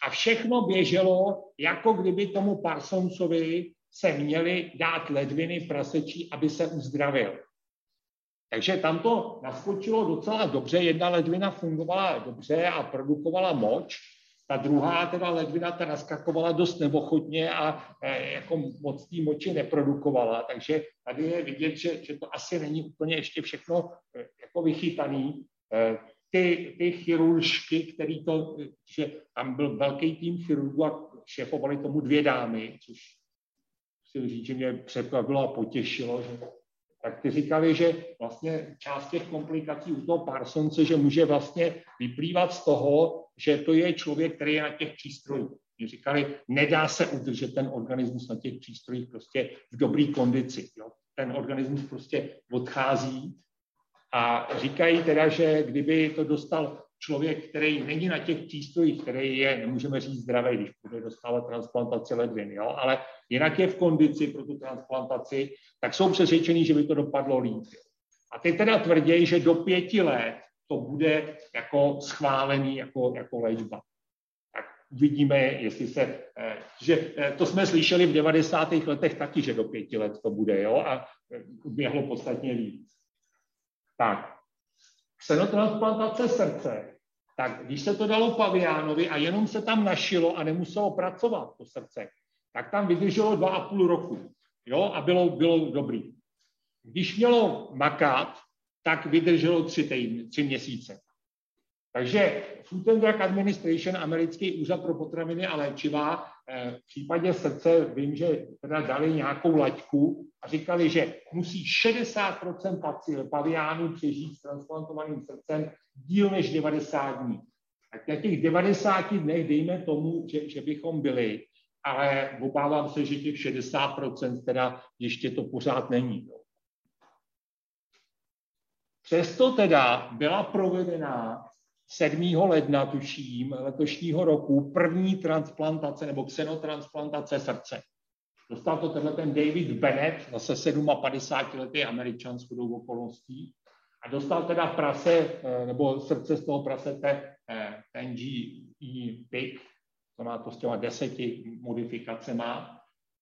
A všechno běželo, jako kdyby tomu Parsonsovi se měli dát ledviny prasečí, aby se uzdravil. Takže tam to naskočilo docela dobře. Jedna ledvina fungovala dobře a produkovala moč, ta druhá teda ledvina ta naskakovala dost neochotně a e, jako moc té moči neprodukovala. Takže tady je vidět, že, že to asi není úplně ještě všechno e, jako vychytaný. E, ty, ty chiruržky, který to, že tam byl velký tým chirurgů a šéfovali tomu dvě dámy, což si říct, že mě překvapilo a potěšilo, že tak ty říkali, že vlastně část těch komplikací u toho Parsonce, že může vlastně vyplývat z toho, že to je člověk, který je na těch přístrojích. Mě říkali, nedá se udržet ten organismus na těch přístrojích prostě v dobré kondici. Jo. Ten organismus prostě odchází a říkají teda, že kdyby to dostal člověk, který není na těch přístrojích, který je, nemůžeme říct zdravý, když bude dostávat transplantaci ledvin, jo, ale jinak je v kondici pro tu transplantaci, tak jsou přesvědčení, že by to dopadlo líp. A ty teda tvrdí, že do pěti let to bude jako schválený jako, jako léčba. Tak uvidíme, jestli se, eh, že eh, to jsme slyšeli v 90. letech taky, že do pěti let to bude, jo, a eh, běhlo podstatně víc. Tak, xenotransplantace srdce. Tak když se to dalo paviánovi a jenom se tam našilo a nemuselo pracovat to srdce, tak tam vydrželo dva a půl roku. Jo, a bylo, bylo dobrý. Když mělo makat, tak vydrželo tři, týdny, tři měsíce. Takže Food and Drug Administration, americký úřad pro potraviny a léčiva, eh, v případě srdce vím, že teda dali nějakou laťku a říkali, že musí 60% paviánů přežít s transplantovaným srdcem díl než 90 dní. Tak na těch 90 dnech dejme tomu, že, že bychom byli, ale obávám se, že těch 60% teda ještě to pořád není. Přesto teda byla provedena 7. ledna, tuším, letošního roku první transplantace nebo xenotransplantace srdce. Dostal to tenhle ten David Bennett, zase 57 letý američan s chudou okolností, a dostal teda prase, eh, nebo srdce z toho prasete eh, ten GE Pig, to má to s těma deseti modifikacema,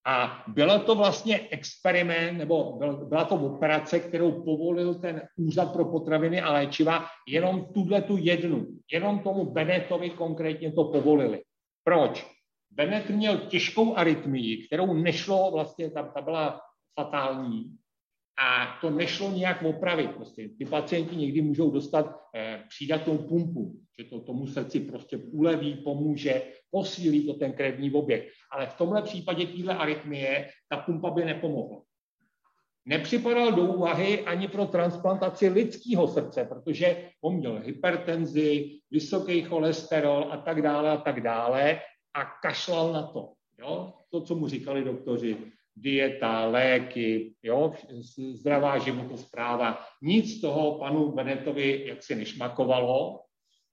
a bylo to vlastně experiment, nebo byla to operace, kterou povolil ten úřad pro potraviny a léčiva, jenom tuhle tu jednu. Jenom tomu Benetovi konkrétně to povolili. Proč? Benet měl těžkou arytmii, kterou nešlo vlastně, ta, ta byla fatální, a to nešlo nějak opravit. Prostě. Ty pacienti někdy můžou dostat eh, přídatnou pumpu, že to tomu srdci prostě uleví, pomůže, posílí to ten krevní oběh. Ale v tomhle případě téhle arytmie ta pumpa by nepomohla. Nepřipadal do úvahy ani pro transplantaci lidského srdce, protože on měl hypertenzi, vysoký cholesterol a tak dále a tak dále a kašlal na to. Jo? To, co mu říkali doktoři, dieta, léky, jo, zdravá životospráva. Nic z toho panu Benetovi jaksi nešmakovalo,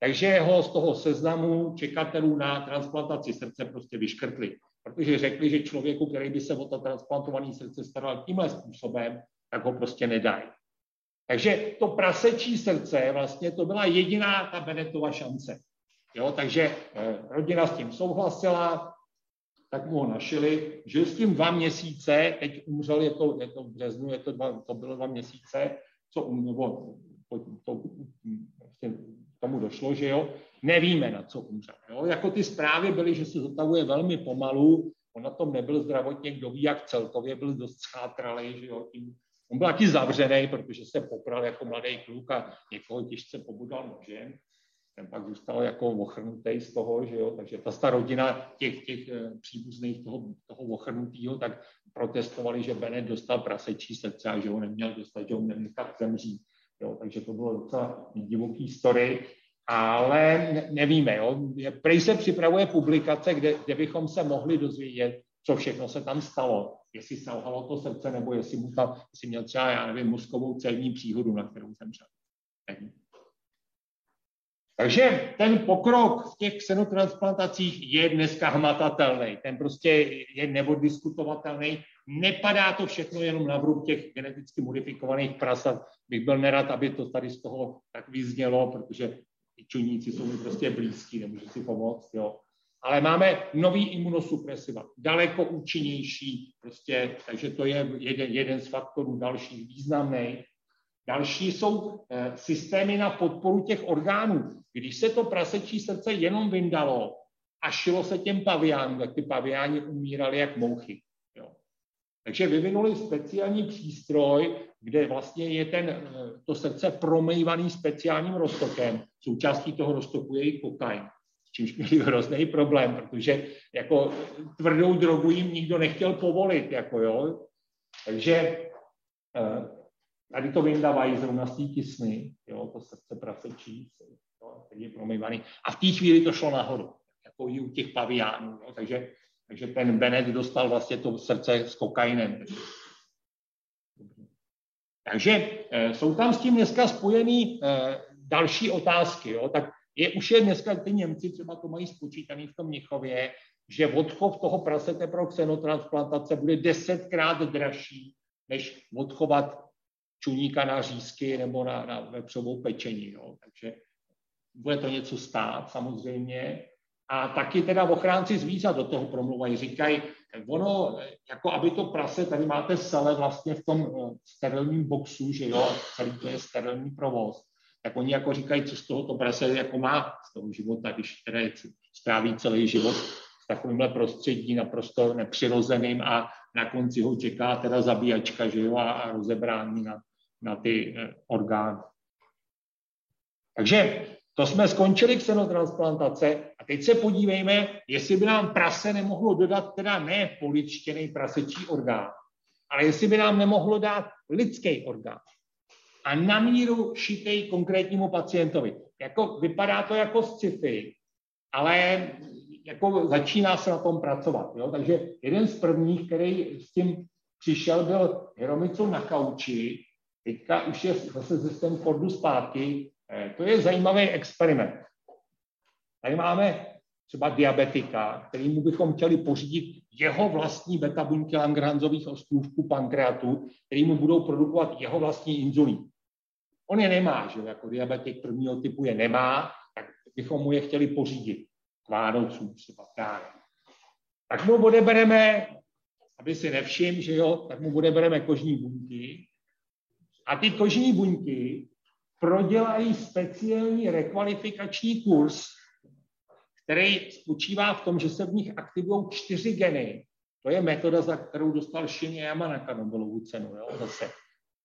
takže ho z toho seznamu čekatelů na transplantaci srdce prostě vyškrtli. Protože řekli, že člověku, který by se o to transplantované srdce staral tímhle způsobem, tak ho prostě nedají. Takže to prasečí srdce, vlastně to byla jediná ta Benetova šance. Jo, takže eh, rodina s tím souhlasila, tak mu ho našili, žil s tím dva měsíce, teď umřel, je to, je to v březnu, je to, dva, to bylo dva měsíce, co um, to, to, vlastně tomu došlo, že jo, nevíme, na co umřel. Jo? Jako ty zprávy byly, že se zotavuje velmi pomalu, on na tom nebyl zdravotně, kdo ví, jak celkově byl dost schátralý, že jo, tím, on byl taky zavřený, protože se popral jako mladý kluk a někoho těžce pobudal nožem ten pak zůstal jako ochrnutý z toho, že jo, takže ta, ta rodina těch, těch eh, příbuzných toho, toho ochrnutého, tak protestovali, že Bennett dostal prasečí srdce a že ho neměl dostat, že ho neměl tak zemřít. Jo, takže to bylo docela divoký story, ale ne, nevíme. Jo. Prej se připravuje publikace, kde, kde bychom se mohli dozvědět, co všechno se tam stalo. Jestli selhalo to srdce, nebo jestli, mu tam, jestli měl třeba, já nevím, mozkovou celní příhodu, na kterou zemřel. Nevím. Takže ten pokrok v těch xenotransplantacích je dneska hmatatelný. Ten prostě je neodiskutovatelný. Nepadá to všechno jenom na vrub těch geneticky modifikovaných prasat. Bych byl nerad, aby to tady z toho tak vyznělo, protože ty čuníci jsou mi prostě blízký, nemůžu si pomoct. Jo. Ale máme nový imunosupresiva, daleko účinnější, prostě, takže to je jeden, jeden z faktorů dalších významných. Další jsou eh, systémy na podporu těch orgánů. Když se to prasečí srdce jenom vyndalo a šilo se těm paviánům, tak ty paviáni umírali jak mouchy. Takže vyvinuli speciální přístroj, kde vlastně je ten, eh, to srdce promejvaný speciálním roztokem. Součástí toho roztoku je i kokain, s čímž měli (laughs) hrozný problém, protože jako tvrdou drogu jim nikdo nechtěl povolit. Jako jo. Takže eh, Tady to vyndávají zrovna z té jo, to srdce prasečí, jo, je promývaný. A v té chvíli to šlo nahoru, jako i u těch paviánů. Jo, takže, takže ten Bennett dostal vlastně to srdce s kokainem. Takže e, jsou tam s tím dneska spojený e, další otázky. Jo? Tak je, už je dneska ty Němci třeba to mají spočítaný v tom Mnichově, že odchov toho prasete pro xenotransplantace bude desetkrát dražší, než odchovat čuníka na řízky nebo na, na vepřovou pečení. Jo. Takže bude to něco stát samozřejmě. A taky teda ochránci zvířat do toho promluvají. Říkají, ono, jako aby to prase, tady máte sele vlastně v tom eh, sterilním boxu, že jo, celý to je sterilní provoz, tak oni jako říkají, co z toho to prase jako má z toho života, když teda stráví celý život v takovémhle prostředí naprosto nepřirozeným a na konci ho čeká teda zabíjačka, že jo, a, a rozebrání na, na ty eh, orgány. Takže to jsme skončili ksenotransplantace a teď se podívejme, jestli by nám prase nemohlo dodat teda ne poličtěný prasečí orgán, ale jestli by nám nemohlo dát lidský orgán. A na míru šitej konkrétnímu pacientovi. Jako, vypadá to jako sci-fi, ale jako začíná se na tom pracovat. Jo? Takže jeden z prvních, který s tím přišel, byl Hiromicu na kauči, teďka už je zase ze Stanfordu zpátky. Eh, to je zajímavý experiment. Tady máme třeba diabetika, kterýmu bychom chtěli pořídit jeho vlastní beta buňky Langerhansových ostrůvků pankreatu, kterýmu budou produkovat jeho vlastní inzulín. On je nemá, že jako diabetik prvního typu je nemá, tak bychom mu je chtěli pořídit k Vánocům třeba dárek. Tak mu odebereme, aby si nevšiml, že jo, tak mu odebereme kožní buňky a ty kožní buňky prodělají speciální rekvalifikační kurz, který spočívá v tom, že se v nich aktivují čtyři geny. To je metoda, za kterou dostal Shinya Yamanaka Nobelovu cenu. Jo, zase.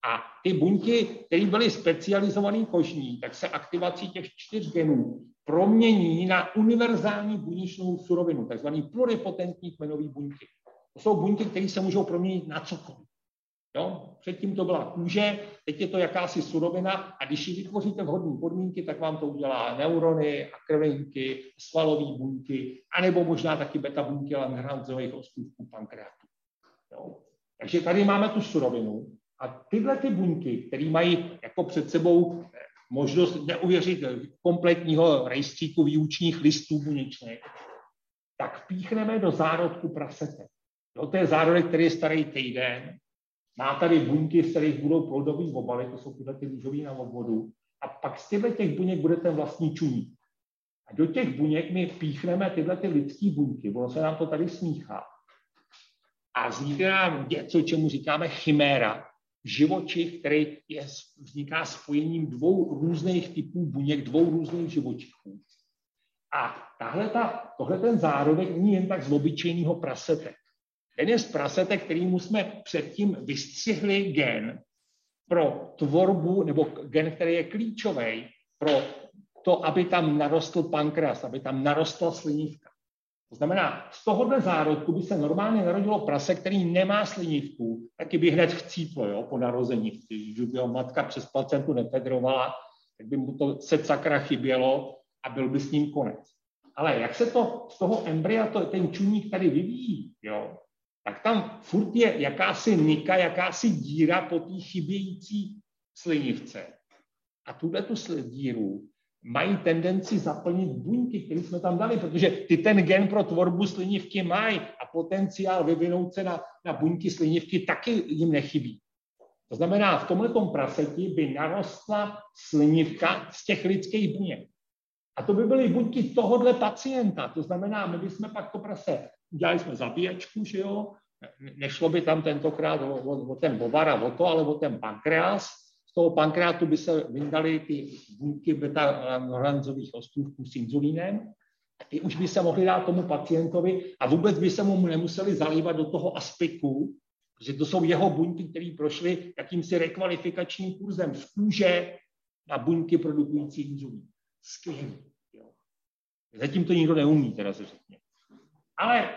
A ty buňky, které byly specializované kožní, tak se aktivací těch čtyř genů promění na univerzální buněčnou surovinu, takzvaný pluripotentní kmenový buňky. To jsou buňky, které se můžou proměnit na cokoliv. Jo? Předtím to byla kůže, teď je to jakási surovina a když ji vytvoříte vhodné podmínky, tak vám to udělá neurony a krvinky, svalové buňky, anebo možná taky beta buňky Langerhansových ostrůvků pankreatu. Jo? Takže tady máme tu surovinu a tyhle ty buňky, které mají jako před sebou eh, možnost neuvěřit kompletního rejstříku výučních listů buněčných, tak píchneme do zárodku prasete. Jo, to je zárodek, který je starý týden, má tady buňky, z kterých budou plodový obaly, to jsou tyhle ty růžový na obvodu, a pak z těchto těch buněk bude ten vlastní čuník. A do těch buněk my píchneme tyhle ty lidské buňky, ono se nám to tady smíchá. A vznikne nám něco, čemu říkáme chiméra, živočich, který je, vzniká spojením dvou různých typů buněk, dvou různých živočichů. A tahle ta, tohle ten zárodek není jen tak z obyčejného prasete. Ten je z prasete, kterýmu jsme předtím vystřihli gen pro tvorbu, nebo gen, který je klíčový pro to, aby tam narostl pankreas, aby tam narostla slinivka. To znamená, z tohohle zárodku by se normálně narodilo prase, který nemá slinivku, taky by hned chcíplo jo, po narození. Když by ho matka přes placentu nepedrovala, tak by mu to se sakra chybělo a byl by s ním konec. Ale jak se to z toho embrya, to, ten čuník tady vyvíjí, jo, tak tam furt je jakási nika, jakási díra po té chybějící slinivce. A tuhle tu díru mají tendenci zaplnit buňky, které jsme tam dali, protože ty ten gen pro tvorbu slinivky mají a potenciál vyvinout se na, na buňky slinivky taky jim nechybí. To znamená, v tomhle praseti by narostla slinivka z těch lidských buněk. A to by byly buňky tohohle pacienta. To znamená, my bychom pak to prase, udělali jsme zabíjačku, že jo, nešlo by tam tentokrát o, o, o ten bovar a o to, ale o ten pankreas, toho pankreatu by se vyndaly ty buňky beta-lanzových ostrůvků s inzulínem a ty už by se mohly dát tomu pacientovi a vůbec by se mu nemuseli zalívat do toho aspiku, protože to jsou jeho buňky, které prošly jakýmsi rekvalifikačním kurzem z kůže na buňky produkující inzulín. Skvělý. Zatím to nikdo neumí, teda se řekně. Ale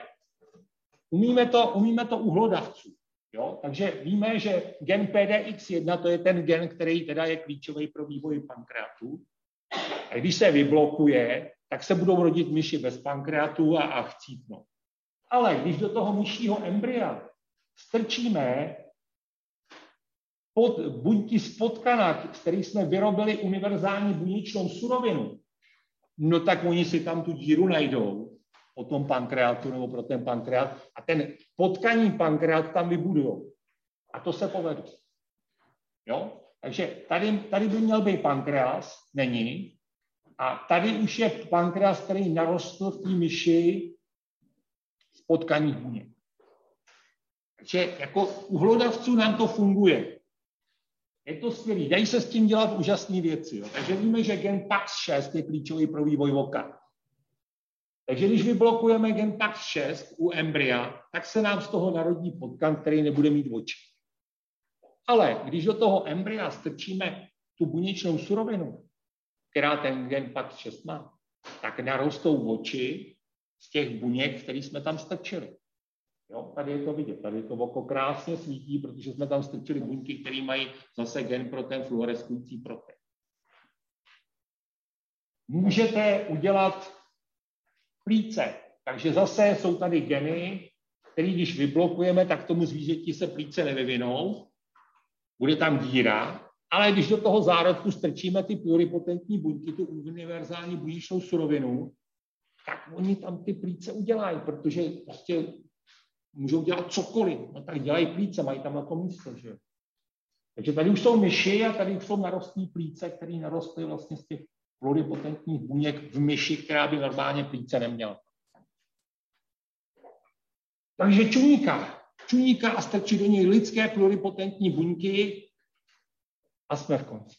umíme to, umíme to u hlodavců. Jo? Takže víme, že gen PDX1 to je ten gen, který teda je klíčový pro vývoj pankreatu. A když se vyblokuje, tak se budou rodit myši bez pankreatu a, a chcípnout. Ale když do toho myšího embrya strčíme pod buňky z potkana, z kterých jsme vyrobili univerzální buněčnou surovinu, no tak oni si tam tu díru najdou o tom pankreatu nebo pro ten pankreat a ten potkaní pankreat tam vybudují. A to se povedlo. Jo? Takže tady, tady by měl být pankreas, není. A tady už je pankreas, který narostl v té myši z potkaní buněk. Takže jako u hlodavců nám to funguje. Je to skvělý. Dají se s tím dělat úžasné věci. Jo. Takže víme, že gen PAX6 je klíčový pro vývoj voka. Takže když vyblokujeme gen PAX6 u embrya, tak se nám z toho narodí potkan, který nebude mít oči. Ale když do toho embrya strčíme tu buněčnou surovinu, která ten gen pak 6 má, tak narostou oči z těch buněk, které jsme tam strčili. Jo, tady je to vidět, tady to oko krásně svítí, protože jsme tam strčili buňky, které mají zase gen pro ten fluoreskující protein. Můžete udělat plíce, takže zase jsou tady geny, které když vyblokujeme, tak tomu zvířeti se plíce nevyvinou, bude tam díra, ale když do toho zárodku strčíme ty pluripotentní buňky, tu univerzální buněčnou surovinu, tak oni tam ty plíce udělají, protože prostě můžou dělat cokoliv. No tak dělají plíce, mají tam na to místo. Že? Takže tady už jsou myši a tady už jsou narostlé plíce, které narostly vlastně z těch pluripotentních buněk v myši, která by normálně plíce neměla. Takže čuníka. Čuníka a strčí do něj lidské pluripotentní buňky a jsme v konci.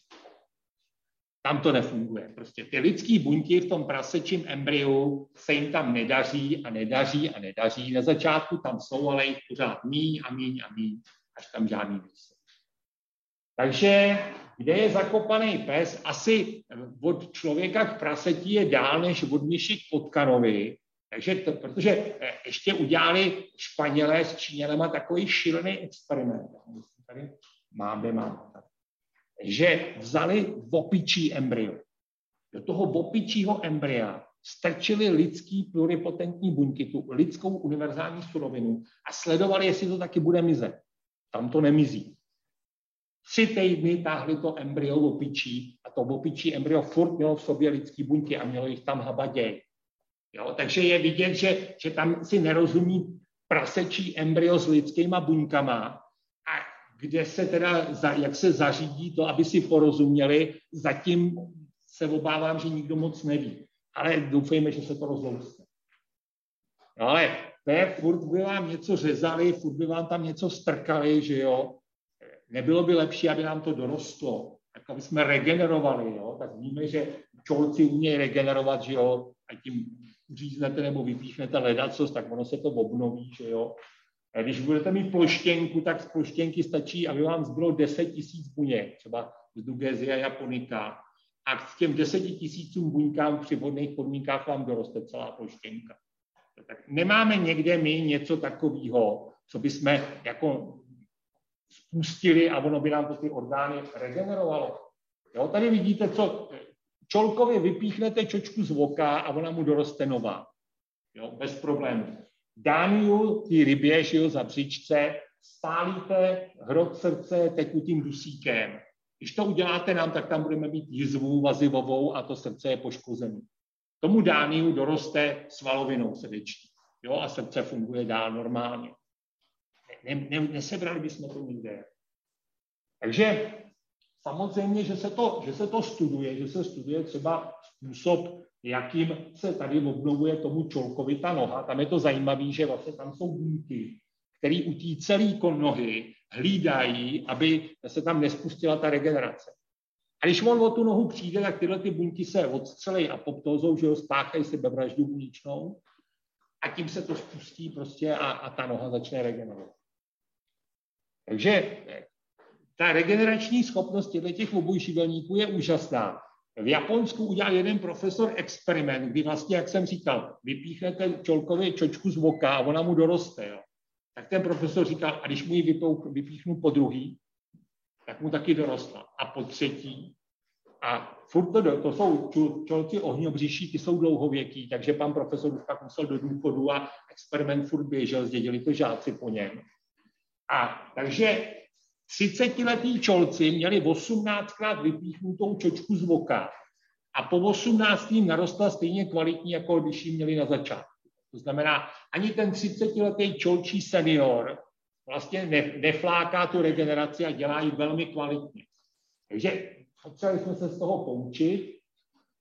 Tam to nefunguje. Prostě ty lidské buňky v tom prasečím embryu se jim tam nedaří a nedaří a nedaří. Na začátku tam jsou, ale jich pořád míň a míň a míň, až tam žádný nejsou. Takže kde je zakopaný pes, asi od člověka k prasetí je dál než od myši k potkanovi, takže to, protože eh, ještě udělali Španělé s Číňanama takový šílený experiment. Tady máme, máme. Že vzali vopičí embryo. Do toho vopičího embrya strčili lidský pluripotentní buňky, tu lidskou univerzální surovinu a sledovali, jestli to taky bude mizet. Tam to nemizí. Tři týdny táhli to embryo opičí a to opičí embryo furt mělo v sobě lidský buňky a mělo jich tam habaděj. Jo? Takže je vidět, že, že tam si nerozumí prasečí embryo s lidskýma buňkama a kde se teda, jak se zařídí to, aby si porozuměli, zatím se obávám, že nikdo moc neví. Ale doufejme, že se to rozlousne. No ale to je, furt by vám něco řezali, furt by vám tam něco strkali, že jo. Nebylo by lepší, aby nám to dorostlo, tak aby jsme regenerovali, jo. Tak víme, že čolci umějí regenerovat, že jo, a tím uříznete nebo vypíchnete ledacos, tak ono se to obnoví, že jo. A když budete mít ploštěnku, tak z ploštěnky stačí, aby vám zbylo 10 tisíc buněk, třeba z Dugezia japonika, a k těm 10 tisícům buňkám při vodných podmínkách vám doroste celá ploštěnka. Tak nemáme někde my něco takového, co bychom jako spustili a ono by nám to ty orgány regenerovalo. Jo, tady vidíte, co Čolkovi vypíchnete čočku z voka a ona mu doroste nová. Jo, bez problémů. Dániu, ty rybě, jo, za břičce, spálíte hrot srdce tekutým dusíkem. Když to uděláte nám, tak tam budeme mít jizvu vazivovou a to srdce je poškozené. Tomu dániu doroste svalovinou srdeční. Jo, a srdce funguje dál normálně. Ne, ne, nesebrali bychom to nikde. Takže samozřejmě, že se, to, že se to studuje, že se studuje třeba způsob, jakým se tady obnovuje tomu čolkovi ta noha. Tam je to zajímavé, že vlastně tam jsou buňky, které u té celé nohy hlídají, aby se tam nespustila ta regenerace. A když on o tu nohu přijde, tak tyhle ty buňky se odstřelej a poptozou, že ho spáchají sebevraždu buněčnou a tím se to spustí prostě a, a ta noha začne regenerovat. Takže ta regenerační schopnost těch obojživelníků je úžasná. V Japonsku udělal jeden profesor experiment, kdy vlastně, jak jsem říkal, vypíchnete čolkově čočku z voka a ona mu doroste. Jo. Tak ten profesor říkal, a když mu ji vypíchnu po druhý, tak mu taky dorostla. A po třetí. A furt to, to jsou čolci ohňobříší, ty jsou dlouhověký, takže pan profesor už pak musel do důchodu a experiment furt běžel, zdědili to žáci po něm. A takže 30-letí čolci měli 18krát vypíchnutou čočku z voka a po 18. narostla stejně kvalitní, jako když ji měli na začátku. To znamená, ani ten 30-letý čolčí senior vlastně ne, nefláká tu regeneraci a dělá ji velmi kvalitně. Takže potřebovali jsme se z toho poučit.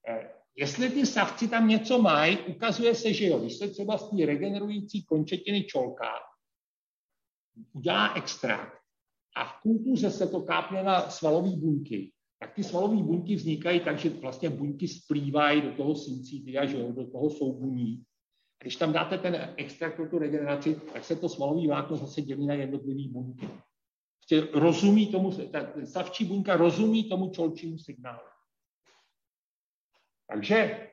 Eh, jestli ty savci tam něco mají, ukazuje se, že jo, když se třeba z té regenerující končetiny čolka udělá extrakt, a v kultuře se to kápne na svalové buňky, tak ty svalové buňky vznikají tak, že vlastně buňky splývají do toho syncítia, že do toho soubuní. A když tam dáte ten extrakt pro tu regeneraci, tak se to svalové vlákno zase dělí na jednotlivé buňky. prostě rozumí tomu, ta savčí buňka rozumí tomu čolčímu signálu. Takže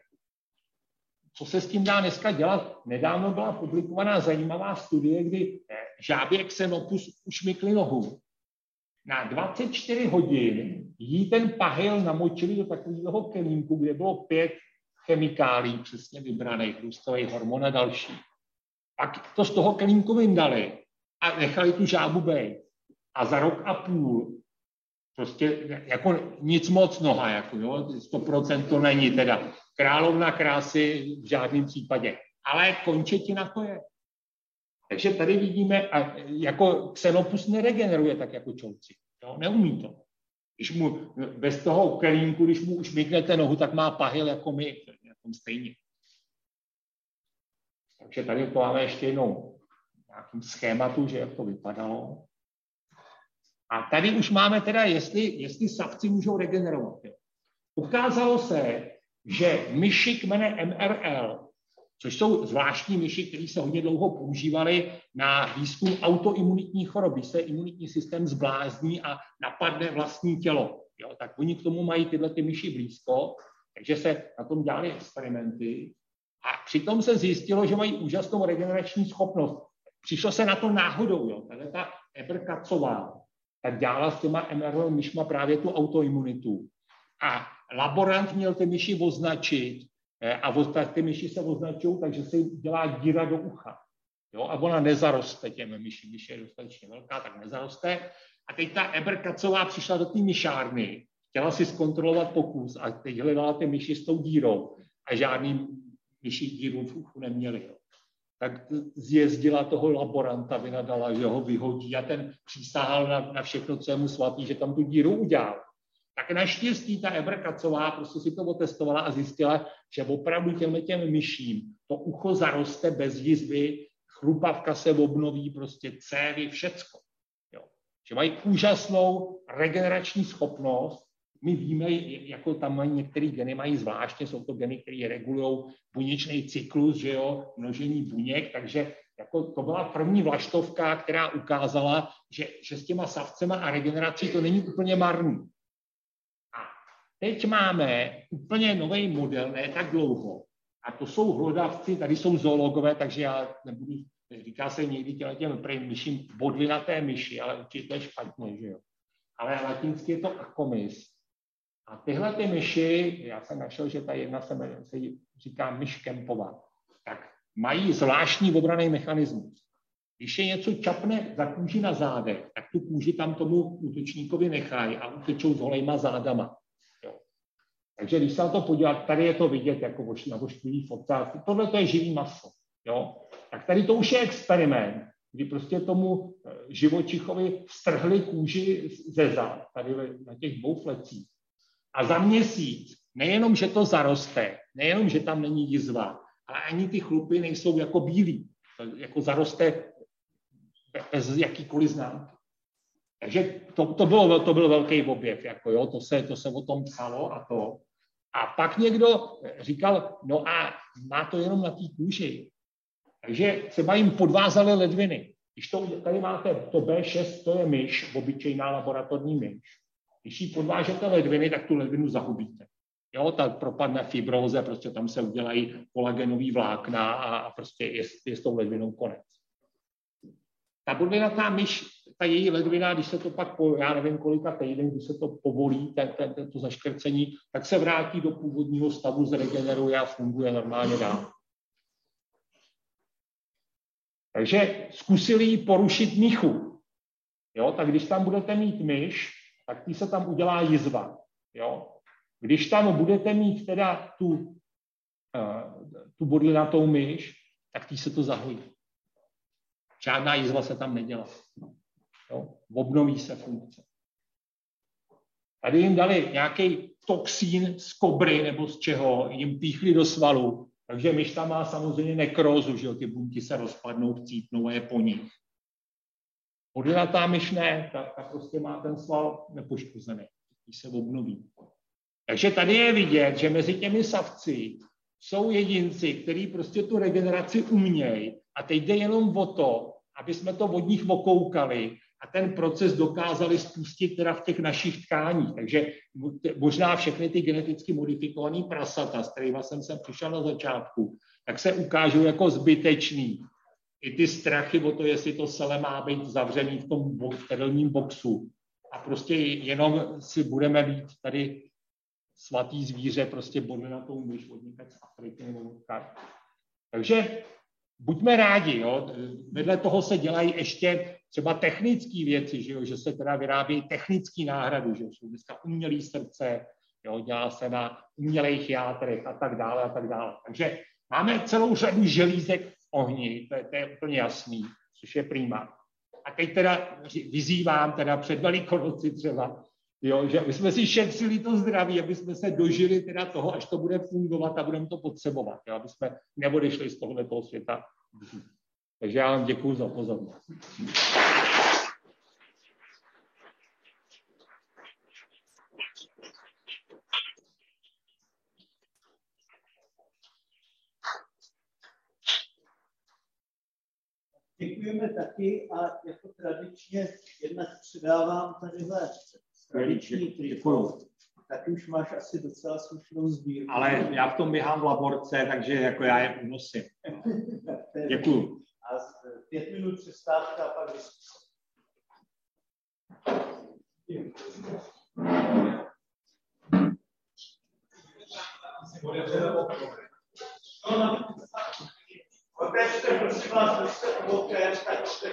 co se s tím dá dneska dělat? Nedávno byla publikovaná zajímavá studie, kdy eh, žábě Xenopus ušmykli nohu. Na 24 hodin jí ten pahil namočili do takového kelímku, kde bylo pět chemikálí přesně vybraných, růstový hormon a další. Pak to z toho kelímku vyndali a nechali tu žábu být. A za rok a půl prostě jako nic moc noha, jako jo, 100% to není teda. Královna krásy v žádném případě. Ale končetina to je. Takže tady vidíme, a jako xenopus neregeneruje tak jako čolci. Jo? Neumí to. Když mu bez toho kelínku, když mu už myknete nohu, tak má pahil jako my, jako stejně. Takže tady to máme ještě jednou nějakým schématu, že jak to vypadalo. A tady už máme teda, jestli, jestli savci můžou regenerovat. Ukázalo se, že myši kmene MRL, což jsou zvláštní myši, které se hodně dlouho používaly na výzkum autoimunitní choroby, se imunitní systém zblázní a napadne vlastní tělo. Jo, tak oni k tomu mají tyhle ty myši blízko, takže se na tom dělali experimenty a přitom se zjistilo, že mají úžasnou regenerační schopnost. Přišlo se na to náhodou, jo. Tady ta Eberkacová, tak dělala s těma MRL myšma právě tu autoimunitu. A laborant měl ty myši označit eh, a tak ty myši se označují, takže se dělá díra do ucha. Jo? A ona nezaroste těm myši, když je dostatečně velká, tak nezaroste. A teď ta Eberkacová přišla do té myšárny, chtěla si zkontrolovat pokus a teď hledala ty myši s tou dírou a žádný myši díru v uchu neměli. Jo tak zjezdila toho laboranta, vynadala, že ho vyhodí a ten přísahal na, na všechno, co je mu svatý, že tam tu díru udělal. Tak naštěstí ta Ebrkacová prostě si to otestovala a zjistila, že opravdu těm těm myším to ucho zaroste bez jizby, chrupavka se obnoví, prostě cévy, všecko. Jo. Že mají úžasnou regenerační schopnost my víme, jako tam mají některé geny, mají zvláštně, jsou to geny, které regulují buněčný cyklus, že jo, množení buněk, takže jako to byla první vlaštovka, která ukázala, že, že s těma savcema a regenerací to není úplně marný. Teď máme úplně nový model, ne tak dlouho. A to jsou hlodavci, tady jsou zoologové, takže já nebudu, říká se někdy těm, těm myším bodlinaté myši, ale určitě je špatně, že jo. Ale latinsky je to akomis. A tyhle ty myši, já jsem našel, že ta jedna se, se říká myš kempová, tak mají zvláštní obraný mechanismus. Když je něco čapne za kůži na zádech, tak tu kůži tam tomu útočníkovi nechají a utečou s holejma zádama. Takže když se na to podívat, tady je to vidět jako na vošklivý fotce. Tohle to je živý maso. Jo. Tak tady to už je experiment, kdy prostě tomu eh, živočichovi strhli kůži ze zad, tady na těch dvou flecích. A za měsíc nejenom, že to zaroste, nejenom, že tam není jizva, ale ani ty chlupy nejsou jako bílí. Jako zaroste bez jakýkoliv známky. Takže to, to, bylo, to byl velký objev, jako jo, to, se, to se o tom psalo a to. A pak někdo říkal, no a má to jenom na té kůži. Takže třeba jim podvázali ledviny. Když to, tady máte to B6, to je myš, obyčejná laboratorní myš. Když ji podvážete ledviny, tak tu ledvinu zahubíte. Jo, tak propadne fibroze, prostě tam se udělají kolagenový vlákna a, a prostě je, je s tou ledvinou konec. Ta bodlinatá myš, ta její ledvina, když se to pak po, já nevím kolika týden, když se to povolí, ten, to zaškrcení, tak se vrátí do původního stavu, zregeneruje a funguje normálně dál. Takže zkusili jí porušit míchu. Jo, tak když tam budete mít myš, tak tí se tam udělá jizva. Jo? Když tam budete mít teda tu, uh, tu bodlinatou myš, tak tý se to zahojí. Žádná jizva se tam nedělá. Jo? Obnoví se funkce. Tady jim dali nějaký toxín z kobry nebo z čeho, jim píchli do svalu, takže myš tam má samozřejmě nekrózu, že jo? ty buňky se rozpadnou, chcípnou a je po nich. Odlinatá myš ne, ta, ta prostě má ten sval nepoškozený, když se obnoví. Takže tady je vidět, že mezi těmi savci jsou jedinci, kteří prostě tu regeneraci umějí a teď jde jenom o to, aby jsme to od nich okoukali a ten proces dokázali spustit teda v těch našich tkáních. Takže možná všechny ty geneticky modifikované prasata, s kterými jsem sem přišel na začátku, tak se ukážou jako zbytečný. I ty strachy o to, jestli to celé má být zavřený v tom sterilním boxu. A prostě jenom si budeme mít tady svatý zvíře, prostě tou myš od z Afriky nebo tak. Takže buďme rádi, jo. Vedle toho se dělají ještě třeba technické věci, že, jo? že se teda vyrábějí technické náhrady, že jsou dneska umělé srdce, jo? dělá se na umělých játrech a tak dále a tak dále. Takže máme celou řadu želízek v ohni, to je, to je úplně jasný, což je prýma. A teď teda vyzývám teda před Velikonoci třeba, jo, že my jsme si šetřili to zdraví, aby jsme se dožili teda toho, až to bude fungovat a budeme to potřebovat, jo, aby jsme neodešli z tohoto světa. Takže já vám děkuji za pozornost. Děkujeme taky a jako tradičně jednak předávám tadyhle tradiční triko. Tak už máš asi docela slušnou sbírku. Ale já v tom běhám v laborce, takže jako já je unosím. (laughs) Děkuju. A pět minut přestávka a pak diskuse. Otevřte, prosím vás, když jste tak otevřte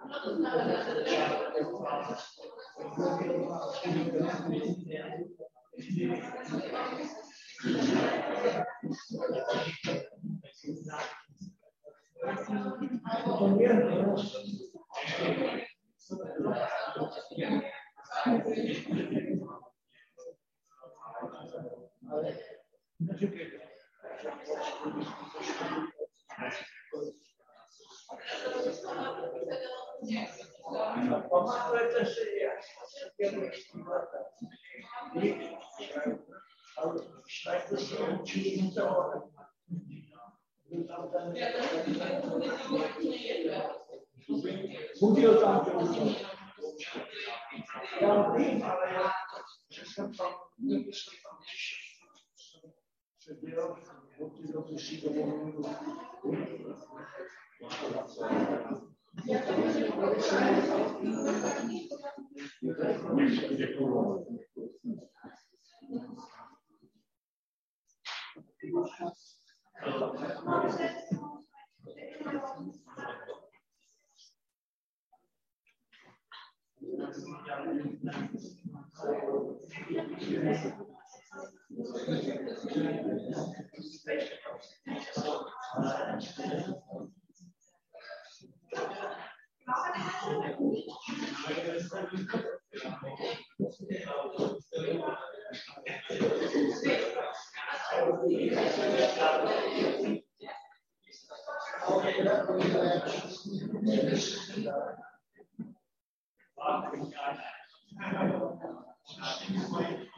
Ne, tam, já vím, ale já, že si. Děkuji. Tak já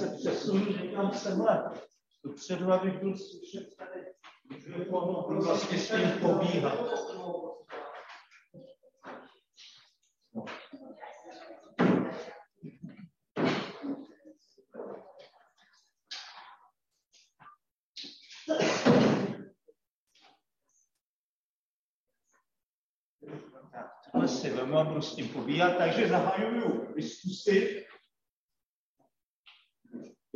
se přesunu někam semhle dopředu, abych byl slyšet tady mikrofonu, vlastně s tím pobíhat. Tak, tohle si vemu a budu s tím pobíhat, takže zahajuju diskusi.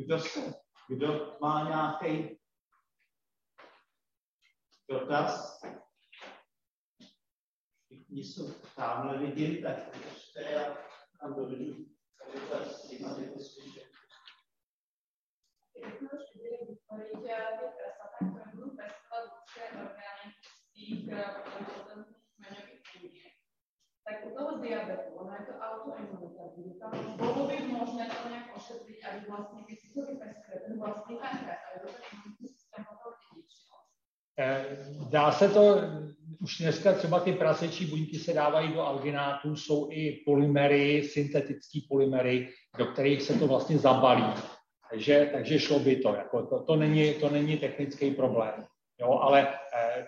Kdo, se, kdo má nějaký dotaz? Všichni jsou tamhle vidím, tak ještě já tam dovedu dotaz to. Tak u toho diabetu, ono je to autoimunita, tam bolo by možné to nějak ošetřit, aby vlastně ty ten vlastní pankreas, aby to ten imunitní systém potom vyničil. Dá se to, už dneska třeba ty prasečí buňky se dávají do alginátů, jsou i polymery, syntetické polymery, do kterých se to vlastně zabalí. Takže, takže šlo by to, jako to, to, není, to není technický problém. Jo, ale eh,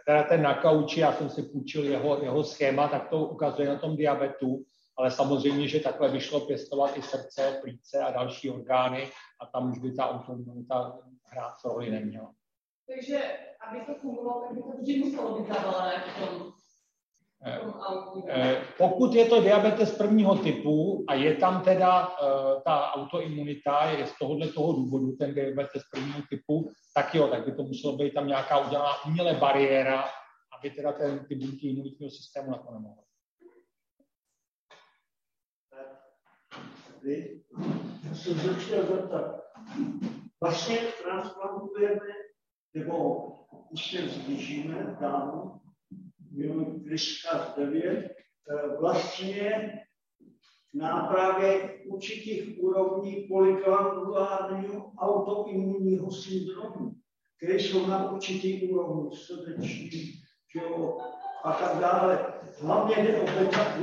teda ten na kauči, já jsem si půjčil jeho, jeho schéma, tak to ukazuje na tom diabetu, ale samozřejmě, že takhle by šlo pěstovat i srdce, plíce a další orgány a tam už by ta autoimunita hrát roli neměla. Takže, aby to fungovalo, tak by to vždy muselo být zavalené v tom, Pokud je to diabetes prvního typu a je tam teda eh, ta autoimunita, je z tohohle toho důvodu ten diabetes prvního typu, tak jo, tak by to muselo být tam nějaká udělaná umělé bariéra, aby teda ten, ty buňky imunitního systému na to nemohly. Se chtěl zeptat. Vlastně transplantujeme, nebo už se zblížíme dávno, minulý Kryška 9, eh, vlastně nápravě určitých úrovní polyglanulárního autoimunního syndromu, které jsou na určitý úrovni srdeční, jo, a tak dále. Hlavně jde o beta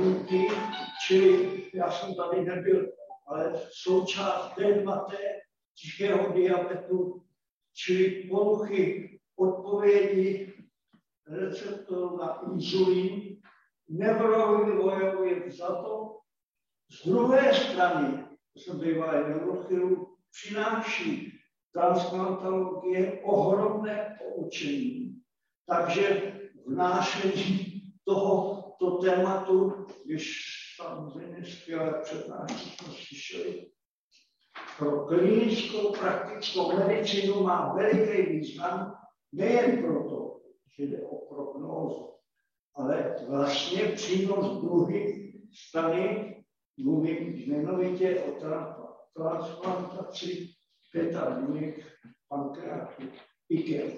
čili já jsem tady nebyl, ale součást D2T, tichého diabetu, čili poruchy odpovědi receptorů na inzulín, neurovývojově vzato. Z druhé strany, to jsem bývalý neurochirurg, přináší transplantologie ohromné poučení. Takže vnášení tohoto tématu, když samozřejmě skvělé přednášky jsme slyšeli, pro klinickou praktickou medicínu má veliký význam, nejen proto, že jde o prognózu, ale vlastně přímo z druhé strany mluvím jmenovitě o transplantaci pěta buněk pankreatu, IKEA,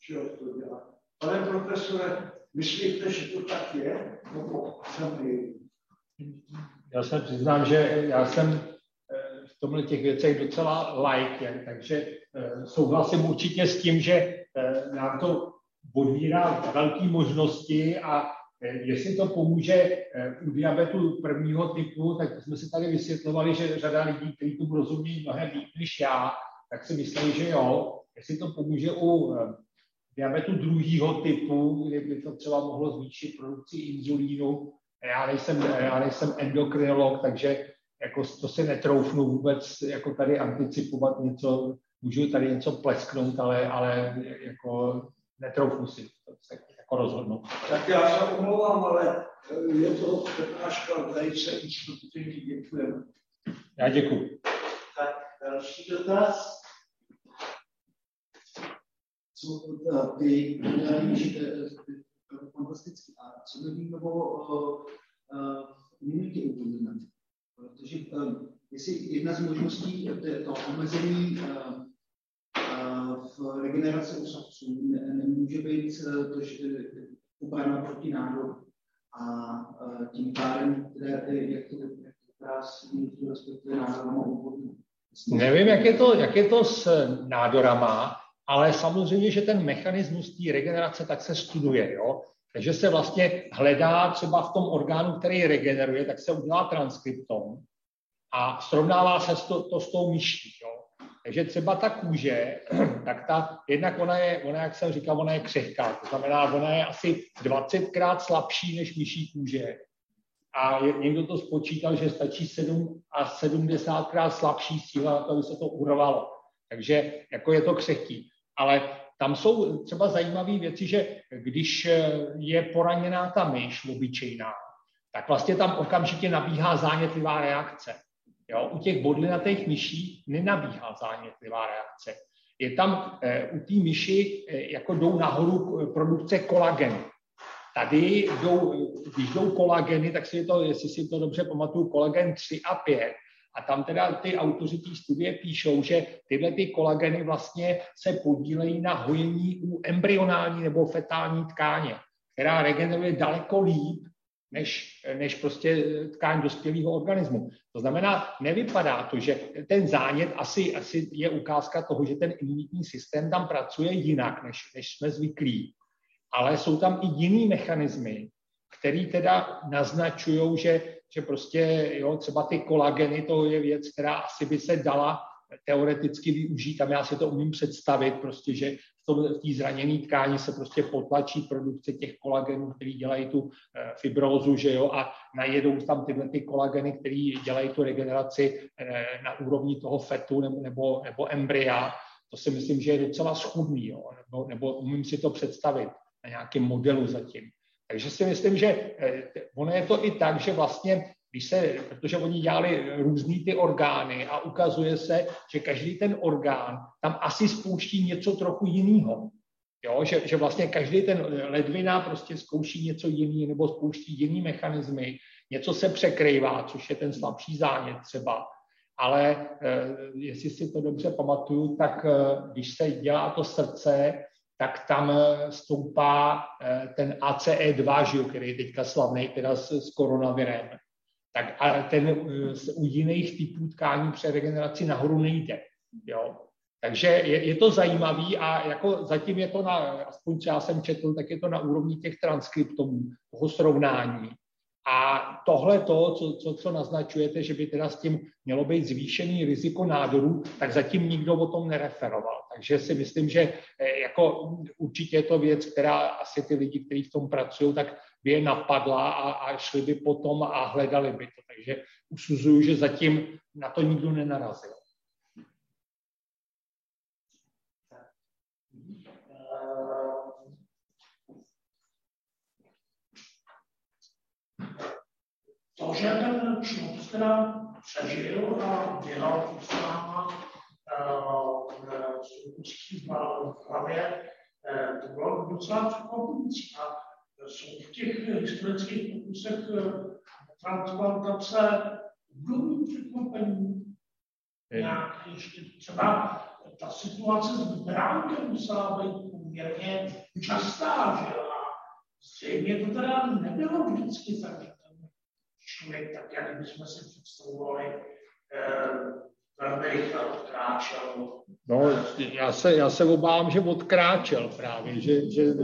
čeho to dělá. Pane profesore, myslíte, že to tak je? Nebo jsem Já se přiznám, že já jsem v tomhle těch věcech docela like, takže eh, souhlasím určitě s tím, že eh, nám to odvírá velké možnosti a eh, jestli to pomůže u diabetu prvního typu, tak jsme si tady vysvětlovali, že řada lidí, kteří tomu rozumí mnohem líp než já, tak si myslí, že jo. Jestli to pomůže u diabetu druhého typu, kde by to třeba mohlo zvýšit produkci inzulínu, já nejsem, já nejsem endokrinolog, takže jako to si netroufnu vůbec jako tady anticipovat něco, můžu tady něco plesknout, ale, ale jako netroufnu si to se jako rozhodnout. Tak já se omlouvám, ale je to přednáška velice instruktivní, děkujeme. Já děkuji. Tak další dotaz. Co ty analýzy fantasticky. A co my víme o imunitě u Protože jestli jedna z možností je to omezení v regeneraci osavců nemůže být uh, to, že obrana proti nádoru. A uh, tím pádem, jak to, to krásně respektuje nádorama obvodů. Nevím, jak je, to, jak je to s nádorama, ale samozřejmě, že ten mechanismus té regenerace tak se studuje. Jo? Takže se vlastně hledá třeba v tom orgánu, který regeneruje, tak se udělá transkriptom a srovnává se to, to s tou myší. Jo. Takže třeba ta kůže, (clears throat) tak ta, jednak ona je, ona, jak jsem říkal, ona je křehká, to znamená, ona je asi 20krát slabší než myší kůže. A někdo to spočítal, že stačí 7 a 70krát slabší síla na to, aby se to urvalo. Takže jako je to křehký. Ale tam jsou třeba zajímavé věci, že když je poraněná ta myš obyčejná, tak vlastně tam okamžitě nabíhá zánětlivá reakce. Jo? U těch bodlinatých myší nenabíhá zánětlivá reakce. Je tam e, u té myši, e, jako jdou nahoru produkce kolagenu. Tady jdou, když jdou kolageny, tak si je to, jestli si to dobře pamatuju, kolagen 3 a 5, a tam teda ty autoři té studie píšou, že tyhle ty kolageny vlastně se podílejí na hojení u embryonální nebo fetální tkáně, která regeneruje daleko líp než, než prostě tkáň dospělého organismu. To znamená, nevypadá to, že ten zánět asi, asi je ukázka toho, že ten imunitní systém tam pracuje jinak, než, než jsme zvyklí. Ale jsou tam i jiný mechanismy, který teda naznačují, že, že prostě jo, třeba ty kolageny, to je věc, která asi by se dala teoreticky využít. Tam já si to umím představit, prostě, že v té zraněné tkáni se prostě potlačí produkce těch kolagenů, který dělají tu eh, fibrózu, že jo, a najedou tam tyhle ty kolageny, které dělají tu regeneraci eh, na úrovni toho fetu nebo, nebo, nebo embrya. To si myslím, že je docela schudný, jo, nebo, nebo umím si to představit na nějakém modelu zatím. Takže si myslím, že eh, ono je to i tak, že vlastně když se, protože oni dělali různý ty orgány a ukazuje se, že každý ten orgán tam asi spouští něco trochu jiného. Jo, že, že vlastně každý ten ledvina prostě zkouší něco jiný nebo spouští jiný mechanismy, něco se překrývá, což je ten slabší zánět třeba. Ale e, jestli si to dobře pamatuju, tak e, když se dělá to srdce, tak tam stoupá e, ten ACE2, že, který je teďka slavný teda s, s koronavirem tak a ten u jiných typů tkání při regeneraci nahoru nejde. Jo? Takže je, je to zajímavý a jako zatím je to na, aspoň co já jsem četl, tak je to na úrovni těch transkriptomů, toho srovnání. A tohle to, co, co, co naznačujete, že by teda s tím mělo být zvýšený riziko nádoru, tak zatím nikdo o tom nereferoval. Takže si myslím, že eh, jako určitě je to věc, která asi ty lidi, kteří v tom pracují, tak by je napadla a, a šli by potom a hledali by to. Takže usuzuju, že zatím na to nikdo nenarazil. Že ten člověk teda přežil a dělal s náma v hlavě, to bylo docela překvapující. A jsou v těch historických pokusech transplantace obdobný překvapení. Nějak ještě třeba ta situace s bránkem musela být poměrně častá, že? A zřejmě to teda nebylo vždycky tak, člověk, tak jak bychom si představovali, eh. No, já se, já se obávám, že odkráčel právě, že, že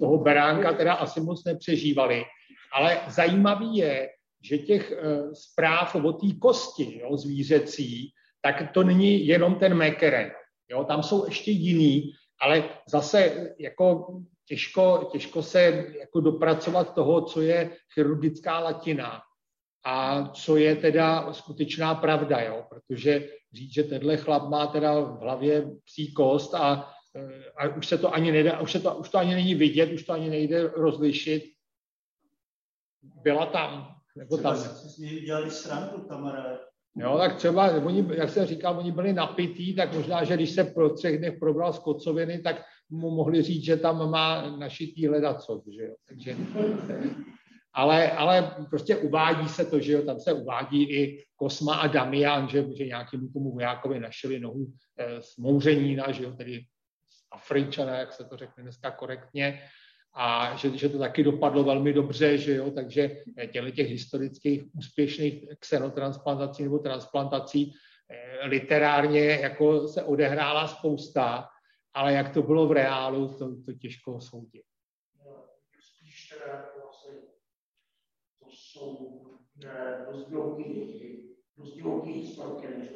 toho beránka teda asi moc nepřežívali. Ale zajímavý je, že těch uh, zpráv o té kosti jo, zvířecí, tak to není jenom ten mekeren. Jo, tam jsou ještě jiný, ale zase jako těžko, těžko se jako dopracovat toho, co je chirurgická latina a co je teda skutečná pravda, jo? protože říct, že tenhle chlap má teda v hlavě psí kost a, a už se to ani nedá, už, se to, už to ani není vidět, už to ani nejde rozlišit. Byla tam, nebo tam. si dělali srandu, kamarád. Jo, tak třeba, oni, jak jsem říkal, oni byli napitý, tak možná, že když se pro třech dnech probral z kocoviny, tak mu mohli říct, že tam má našitý hledacov, že jo. Takže, ale, ale prostě uvádí se to, že jo, tam se uvádí i Kosma a Damian, že, že nějakému tomu vojákovi našili nohu e, z Mouřenína, že jo, tedy Afričana, jak se to řekne dneska korektně, a že, že to taky dopadlo velmi dobře, že jo, takže těchto těch historických úspěšných xenotransplantací nebo transplantací eh, literárně jako se odehrála spousta, ale jak to bylo v reálu, to, to těžko soudit. Spíš teda to jsou dost dlouhý, dost dlouhý historky, než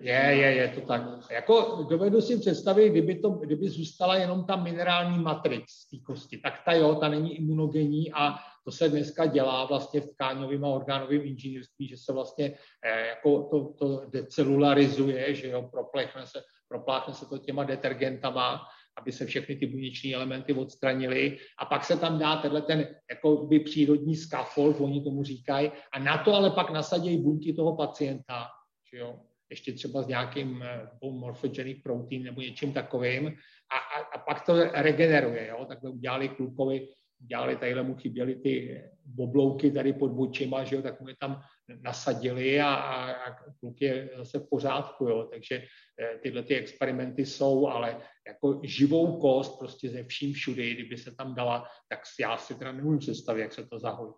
je, je, je to tak. Jako dovedu si představit, kdyby, to, kdyby zůstala jenom ta minerální matrix té kosti, tak ta jo, ta není imunogenní a to se dneska dělá vlastně v tkáňovém a orgánovém inženýrství, že se vlastně eh, jako to, to decelularizuje, že jo, propléchne se, propláchne se to těma detergentama, aby se všechny ty buněční elementy odstranily a pak se tam dá tenhle ten jako by přírodní scaffold, oni tomu říkají, a na to ale pak nasadí buňky toho pacienta, že jo, ještě třeba s nějakým eh, morphogenic protein nebo něčím takovým a, a, a pak to regeneruje. Jo? Takhle udělali klukovi, udělali tadyhle mu chyběly ty boblouky tady pod očima, že jo? tak mu je tam nasadili a, a, a kluk je zase v pořádku. Jo? Takže eh, tyhle ty experimenty jsou, ale jako živou kost prostě ze vším všudy, kdyby se tam dala, tak já si teda nemůžu představit, jak se to zahojí.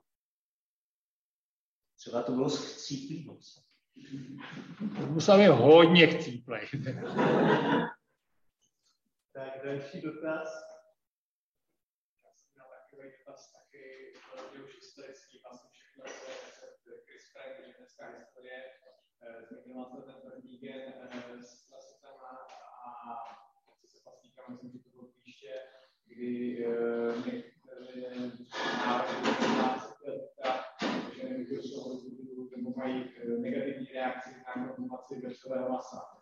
Třeba to bylo s chcíplým Musel být hodně chcíplej. tak další dotaz. Já jsem měl takový dotaz taky, že už historický, vlastně všechno se CRISPR, že dneska historie, eh, se ten první gen eh, s klasitama a se plastíkama, myslím, že to bylo klíště, kdy eh, některé národy, že nebo mají negativní reakci na konzumaci masa.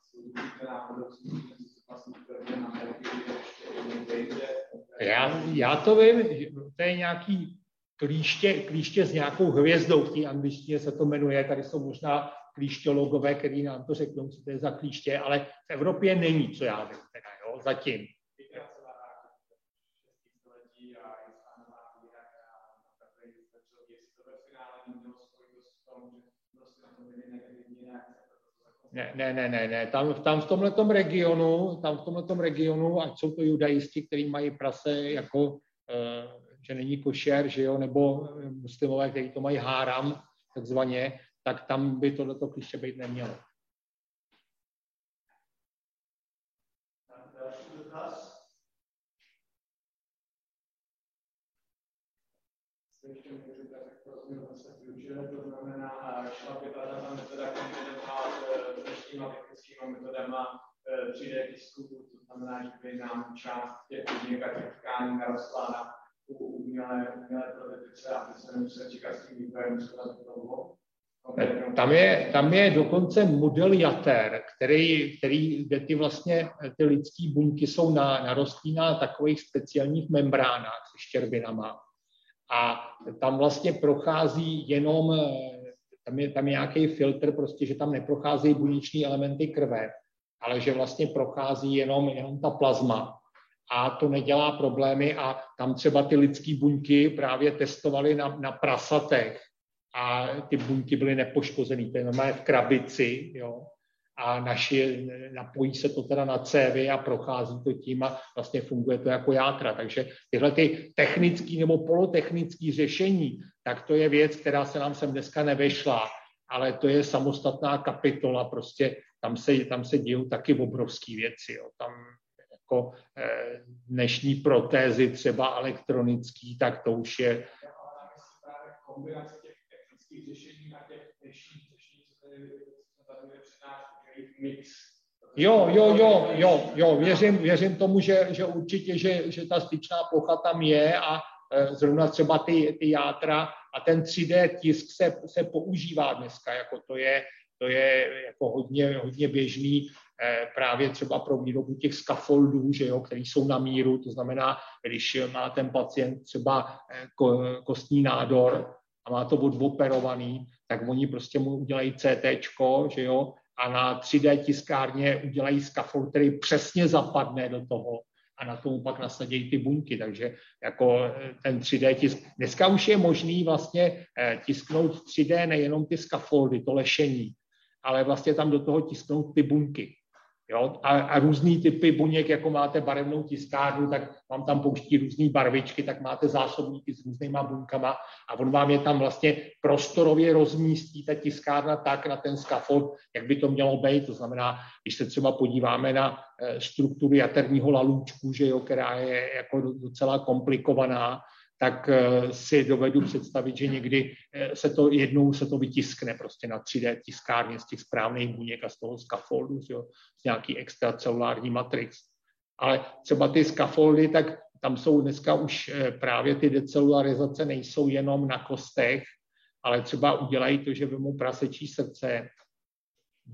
Já, já to vím, to je nějaký klíště, klíště s nějakou hvězdou, v té angličtině se to jmenuje, tady jsou možná klíšťologové, kteří nám to řeknou, co to je za klíště, ale v Evropě není, co já vím, teda, jo, zatím. Ne, ne, ne, ne, ne. Tam, tam v tomhle regionu, tam v tomhle regionu, ať jsou to judajisti, kteří mají prase jako, e, že není košer, že jo, nebo eh, muslimové, kteří to mají háram, takzvaně, tak tam by tohleto kliště být nemělo. Eh, eh, přijde k tisku, to znamená, že by nám část těch podnikatelských tkání narostla na s dlouho. Tam je, tam je dokonce model jater, který, který, kde ty vlastně ty lidské buňky jsou na, narostlí na takových speciálních membránách se štěrbinama. A tam vlastně prochází jenom, tam je, tam je nějaký filtr, prostě, že tam neprocházejí buněční elementy krve, ale že vlastně prochází jenom, jenom ta plazma. A to nedělá problémy a tam třeba ty lidské buňky právě testovali na, na prasatech a ty buňky byly nepoškozený. To je normálně v krabici, jo, a naši, napojí se to teda na cévy a prochází to tím a vlastně funguje to jako játra. Takže tyhle ty technické nebo polotechnické řešení, tak to je věc, která se nám sem dneska nevešla, ale to je samostatná kapitola, prostě tam se, tam se dějou taky obrovské věci. Jo. Tam jako eh, dnešní protézy třeba elektronický, tak to už je. Jo, jo, jo, jo, jo, věřím, věřím tomu, že, že určitě, že, že ta styčná plocha tam je a e, zrovna třeba ty, ty játra a ten 3D tisk se, se používá dneska, jako to je, to je jako hodně, hodně běžný právě třeba pro výrobu těch scaffoldů, že jo, které jsou na míru, to znamená, když má ten pacient třeba e, kostní nádor, a má to odoperovaný, tak oni prostě mu udělají CT, že jo, a na 3D tiskárně udělají scaffold, který přesně zapadne do toho a na tomu pak nasadí ty buňky, takže jako eh, ten 3D tisk. Dneska už je možný vlastně eh, tisknout 3D nejenom ty scaffoldy, to lešení, ale vlastně tam do toho tisknout ty buňky. Jo? A, a různý typy buněk, jako máte barevnou tiskárnu, tak vám tam pouští různé barvičky, tak máte zásobníky s různýma buňkama a on vám je tam vlastně prostorově rozmístí, ta tiskárna tak na ten scaffold, jak by to mělo být. To znamená, když se třeba podíváme na eh, strukturu jaterního lalůčku, že jo, která je jako docela komplikovaná, tak eh, si dovedu představit, že někdy eh, se to jednou se to vytiskne prostě na 3D tiskárně z těch správných buněk a z toho scaffoldu, jo, z nějaký extracelulární matrix. Ale třeba ty scaffoldy, tak tam jsou dneska už eh, právě ty decelularizace nejsou jenom na kostech, ale třeba udělají to, že mu prasečí srdce,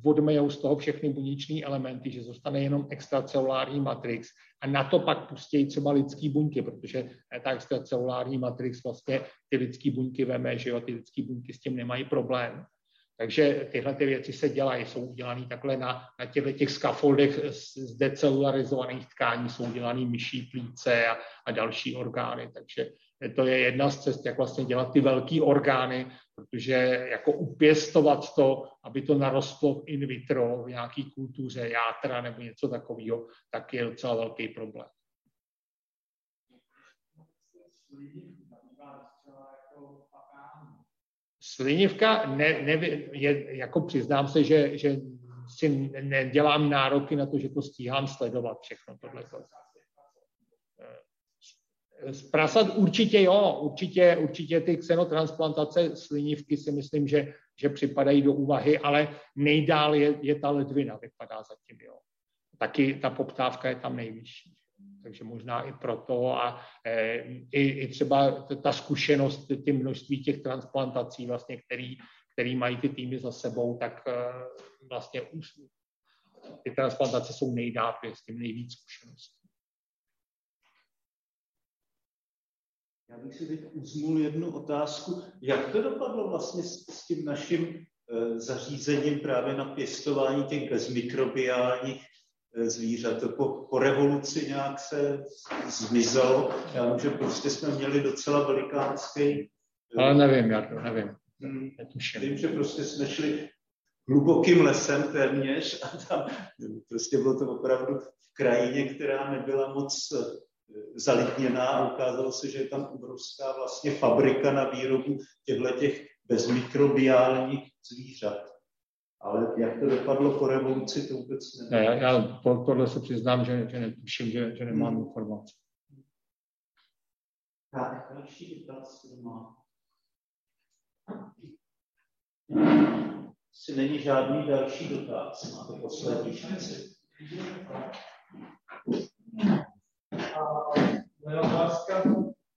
odmejou z toho všechny buněční elementy, že zůstane jenom extracelulární matrix a na to pak pustí třeba lidský buňky, protože ta extracelulární matrix vlastně ty lidský buňky veme, že jo, ty lidský buňky s tím nemají problém. Takže tyhle ty věci se dělají, jsou udělané takhle na, na těchto těch skafoldech z decelularizovaných tkání, jsou udělané myší plíce a, a další orgány. Takže to je jedna z cest, jak vlastně dělat ty velké orgány, protože jako upěstovat to, aby to narostlo in vitro v nějaký kultuře játra nebo něco takového, tak je docela velký problém. Slinivka, ne, ne, je, jako přiznám se, že, že si nedělám nároky na to, že to stíhám sledovat všechno tohle. Z prasat určitě jo, určitě, určitě ty xenotransplantace slinivky si myslím, že, že připadají do úvahy, ale nejdál je, je ta ledvina, vypadá zatím, jo. Taky ta poptávka je tam nejvyšší. Takže možná i proto a e, i, i třeba ta zkušenost, ty množství těch transplantací, vlastně, který, který mají ty týmy za sebou, tak e, vlastně ty transplantace jsou nejdál, s tím nejvíc zkušeností. Já bych si teď uzmul jednu otázku. Jak to dopadlo vlastně s, s tím naším e, zařízením právě na pěstování těch bezmikrobiálních e, zvířat? To po, po revoluci nějak se zmizelo. Já vím, že prostě jsme měli docela velikánský... E, Ale nevím, já to nevím. Hmm, vím, že prostě jsme šli hlubokým lesem téměř a tam prostě bylo to opravdu v krajině, která nebyla moc zalidněná a ukázalo se, že je tam obrovská vlastně fabrika na výrobu těchto těch bezmikrobiálních zvířat. Ale jak to dopadlo po revoluci, to vůbec nevím. Ne, já, já to, tohle se přiznám, že, že netuším, že, že nemám hmm. informace. Tak, další dotaz má. Si není žádný další dotaz. Máte poslední šanci. Moje otázka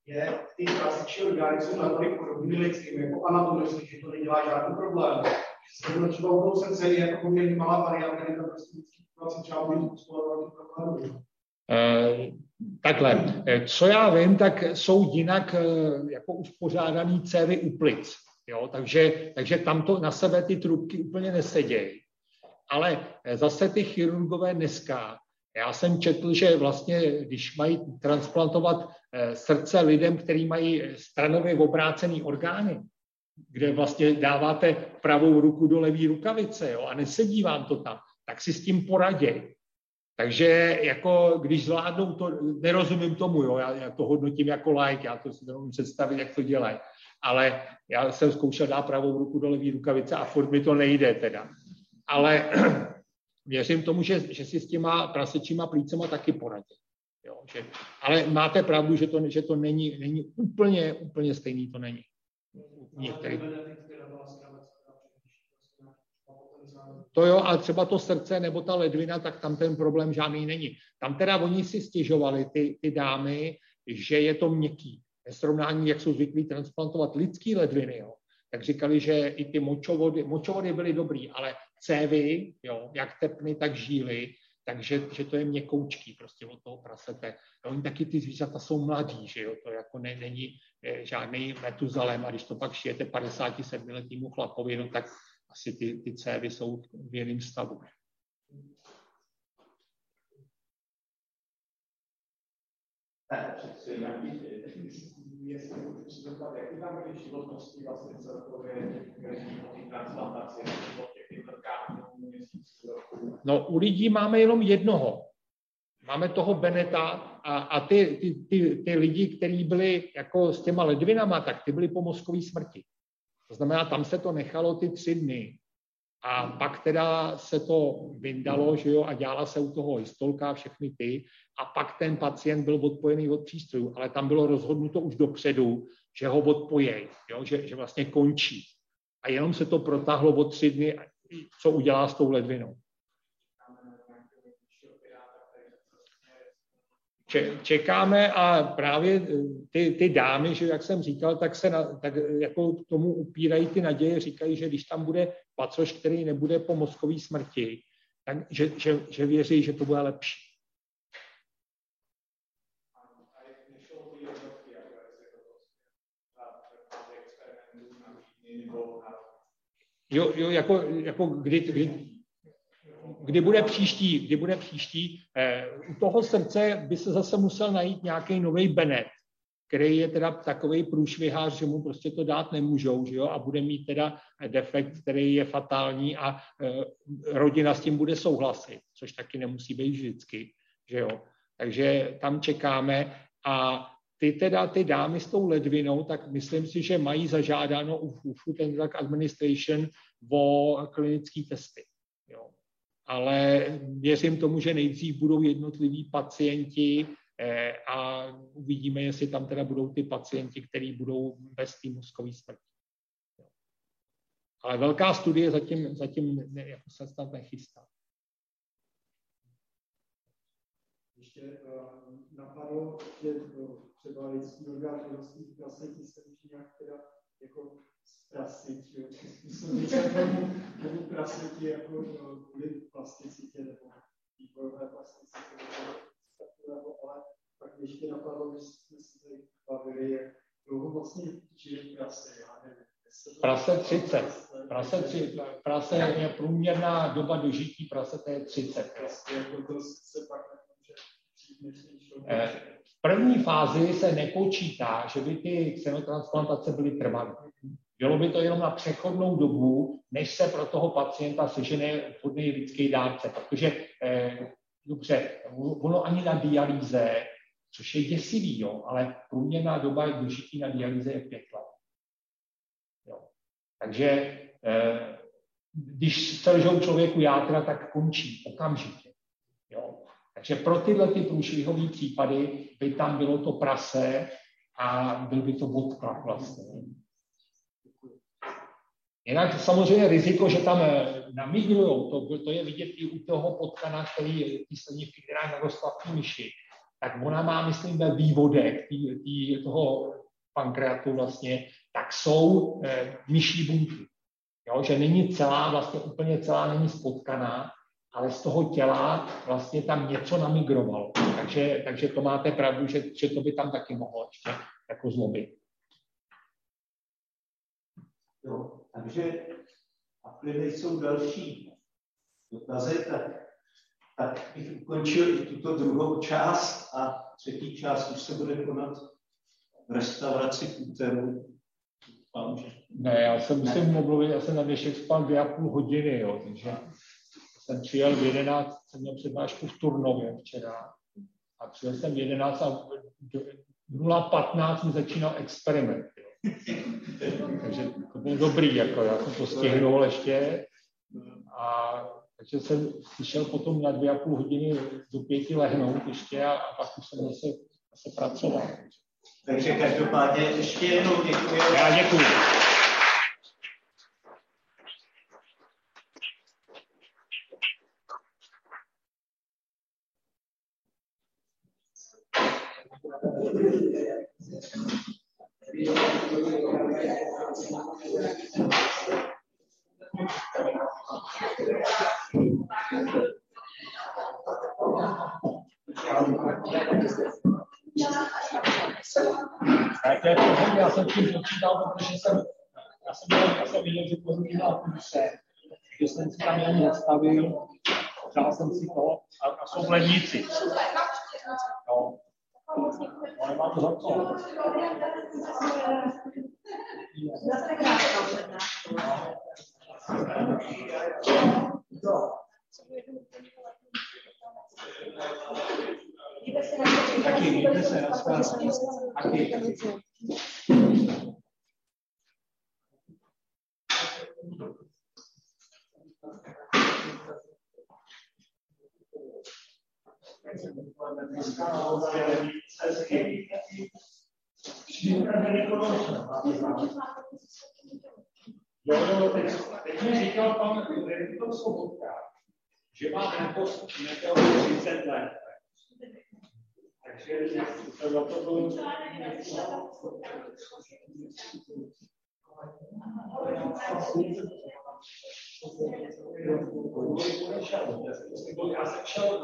je, ty klasiční orgány jsou natolik podobný lidským, jako anatomicky, že to nedělá žádný problém. To třeba u srdce je jako poměrně malá to prostě situace třeba být způsobovat problémy. Eh, takhle, eh, co já vím, tak jsou jinak eh, jako uspořádaný cévy u plic. Jo? Takže, takže tam to na sebe ty trubky úplně nesedějí. Ale zase ty chirurgové dneska, já jsem četl, že vlastně, když mají transplantovat srdce lidem, kteří mají stranově obrácený orgány, kde vlastně dáváte pravou ruku do levé rukavice jo, a nesedí vám to tam, tak si s tím poraděj. Takže jako když zvládnou to, nerozumím tomu, jo, já, já to hodnotím jako like, já to si nemůžu představit, jak to dělají. Ale já jsem zkoušel dát pravou ruku do levý rukavice a furt mi to nejde teda. Ale (clears throat) věřím tomu, že, že si s těma prasečíma plícema taky poradí. Jo, že, ale máte pravdu, že to, že to není, není úplně, úplně stejný, to není. Některý. To jo, ale třeba to srdce nebo ta ledvina, tak tam ten problém žádný není. Tam teda oni si stěžovali, ty, ty dámy, že je to měkký. Ve srovnání, jak jsou zvyklí transplantovat lidský ledviny, jo, tak říkali, že i ty močovody, močovody byly dobrý, ale cévy, jo, jak tepny, tak žíly, takže že to je měkoučký prostě od toho prasete. No, oni taky ty zvířata jsou mladí, že jo, to jako ne, není eh, žádný metuzalem a když to pak šijete 57 letýmu chlapovi, no tak asi ty, ty cévy jsou v jiném stavu. No, u lidí máme jenom jednoho. Máme toho Beneta a, a ty, ty, ty, ty lidi, kteří byli jako s těma ledvinama, tak ty byli po mozkové smrti. To znamená, tam se to nechalo ty tři dny. A pak teda se to vyndalo, že jo, a dělala se u toho histolka, všechny ty, a pak ten pacient byl odpojený od přístrojů, ale tam bylo rozhodnuto už dopředu, že ho odpojej, jo, že, že vlastně končí. A jenom se to protáhlo o tři dny, co udělá s tou ledvinou. čekáme a právě eh, ty, ty dámy, že jak jsem říkal, tak se na, tak jako k tomu upírají ty naděje, říkají, že když tam bude pacoš, který nebude po mozkové smrti, tak že, že, že věří, že to bude lepší. Jo, jo jako, jako kdy, kdy, kdy bude příští, kdy bude příští, eh, u toho srdce by se zase musel najít nějaký nový Benet, který je teda takový průšvihář, že mu prostě to dát nemůžou, že jo, a bude mít teda defekt, který je fatální a eh, rodina s tím bude souhlasit, což taky nemusí být vždycky, že jo. Takže tam čekáme a ty teda, ty dámy s tou ledvinou, tak myslím si, že mají zažádáno u Food and Drug Administration o klinické testy. Jo ale věřím tomu, že nejdřív budou jednotliví pacienti eh, a uvidíme, jestli tam teda budou ty pacienti, kteří budou bez té mozkové smrti. Ale velká studie zatím, zatím ne, jako se snad nechystá. Ještě uh, napadlo, že uh, třeba lidský orgán vlastně vlastně se nějak teda jako zprasit, že jo, způsobem tomu praseti jako no, kvůli plasticitě nebo vývojové plasticitě nebo ale pak ještě napadlo, když jsme se tady bavili, jak dlouho vlastně žije prase, já nevím. Prase 30. Prase, 30. prase je průměrná doba dožití prase, to je 30. Vlastně jako to se pak nemůže přijít v první fázi se nepočítá, že by ty xenotransplantace byly trvalé. Bylo by to jenom na přechodnou dobu, než se pro toho pacienta sežene vhodný lidský dárce, protože eh, dobře, ono ani na dialýze, což je děsivý, jo, ale průměrná doba dožití na dialýze je pět let. Jo. Takže eh, když selžou člověku játra, tak končí okamžitě. Jo. Takže pro tyhle ty průšvihové případy by tam bylo to prase a byl by to odklad vlastně. Jinak samozřejmě riziko, že tam eh, namigrují, to, to je vidět i u toho potkana, který, ty slinivky, která narostla v myši, tak ona má, myslím, ve vývodech tý, tý, toho pankreatu vlastně, tak jsou e, myší buňky. Jo, že není celá, vlastně úplně celá není spotkaná, ale z toho těla vlastně tam něco namigrovalo. Takže, takže to máte pravdu, že, že to by tam taky mohlo ještě jako zlobit. Jo, takže a jsou další dotazy, tak, tak bych ukončil i tuto druhou část a třetí část už se bude konat v restauraci Kůteru. Ne, já jsem musím mluvit, já jsem na dnešek spal dvě a půl hodiny, jo, takže jsem přijel v 11, jsem měl přednášku v Turnově včera a přijel jsem v 11 a 0.15 mi začínal experiment. Takže to bylo dobrý, jako já jsem to stihnul ještě a takže jsem slyšel potom na dvě a půl hodiny do pěti lehnout ještě a, a pak už jsem zase, zase pracoval. Takže každopádně ještě jednou děkuji. Já děkuji. Jsem tím počítal, protože jsem, já jsem, já jsem viděl, že pořádně na kuse, že jsem si tam jen nastavil, vzal jsem si to a, a jsou ledníci. No. Ale nemá to za to. Taky, mějte se, Taky. Jo, jo, teď, teď mi říkal pan Sobotka, že má neto 30 let. Takže to, to bylo... Já jsem šel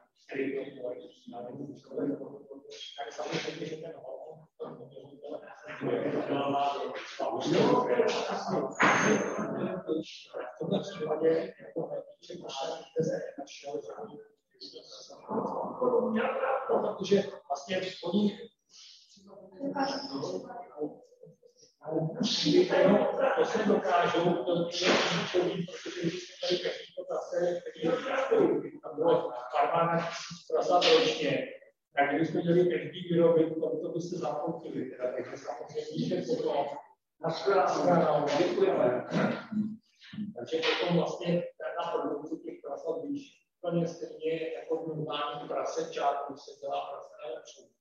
do protože vlastně oni musí to se dokážou, to je klíčový, protože když jsme tady každý to zase, který tam bylo armáda tisíc prasat ročně, tak kdybychom měli každý vyrobit, to, to by se zapoutili. Teda, takže samozřejmě potom na shledanou, děkujeme. Takže potom vlastně na produkci těch prasat víš úplně stejně jako normální prasečáku se dělá prase lepší.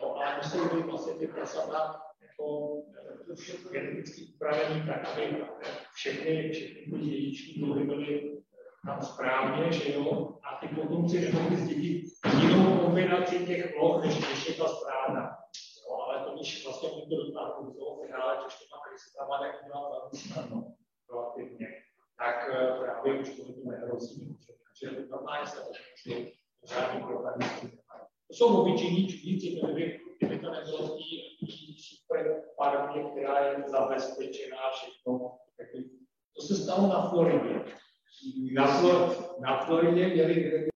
No a musí být vlastně ty prasata jako geneticky upravený tak, aby všechny, všechny ty dědičky byly tam správně, že jo, a ty potomci nemohli zdědit jinou kombinaci těch ploch, než, než je ta správná. Jo, ale to když vlastně to dotáhnou do toho finále, ještě má krystama, tak měla velmi snadno relativně. Tak právě už to nehrozí, že normálně se to žádný problém jsou obyčejní čudíci, kdyby, kdyby to nebylo super farmě, která je zabezpečená všechno. To se stalo na Floridě. Na, Flor, na Floridě měli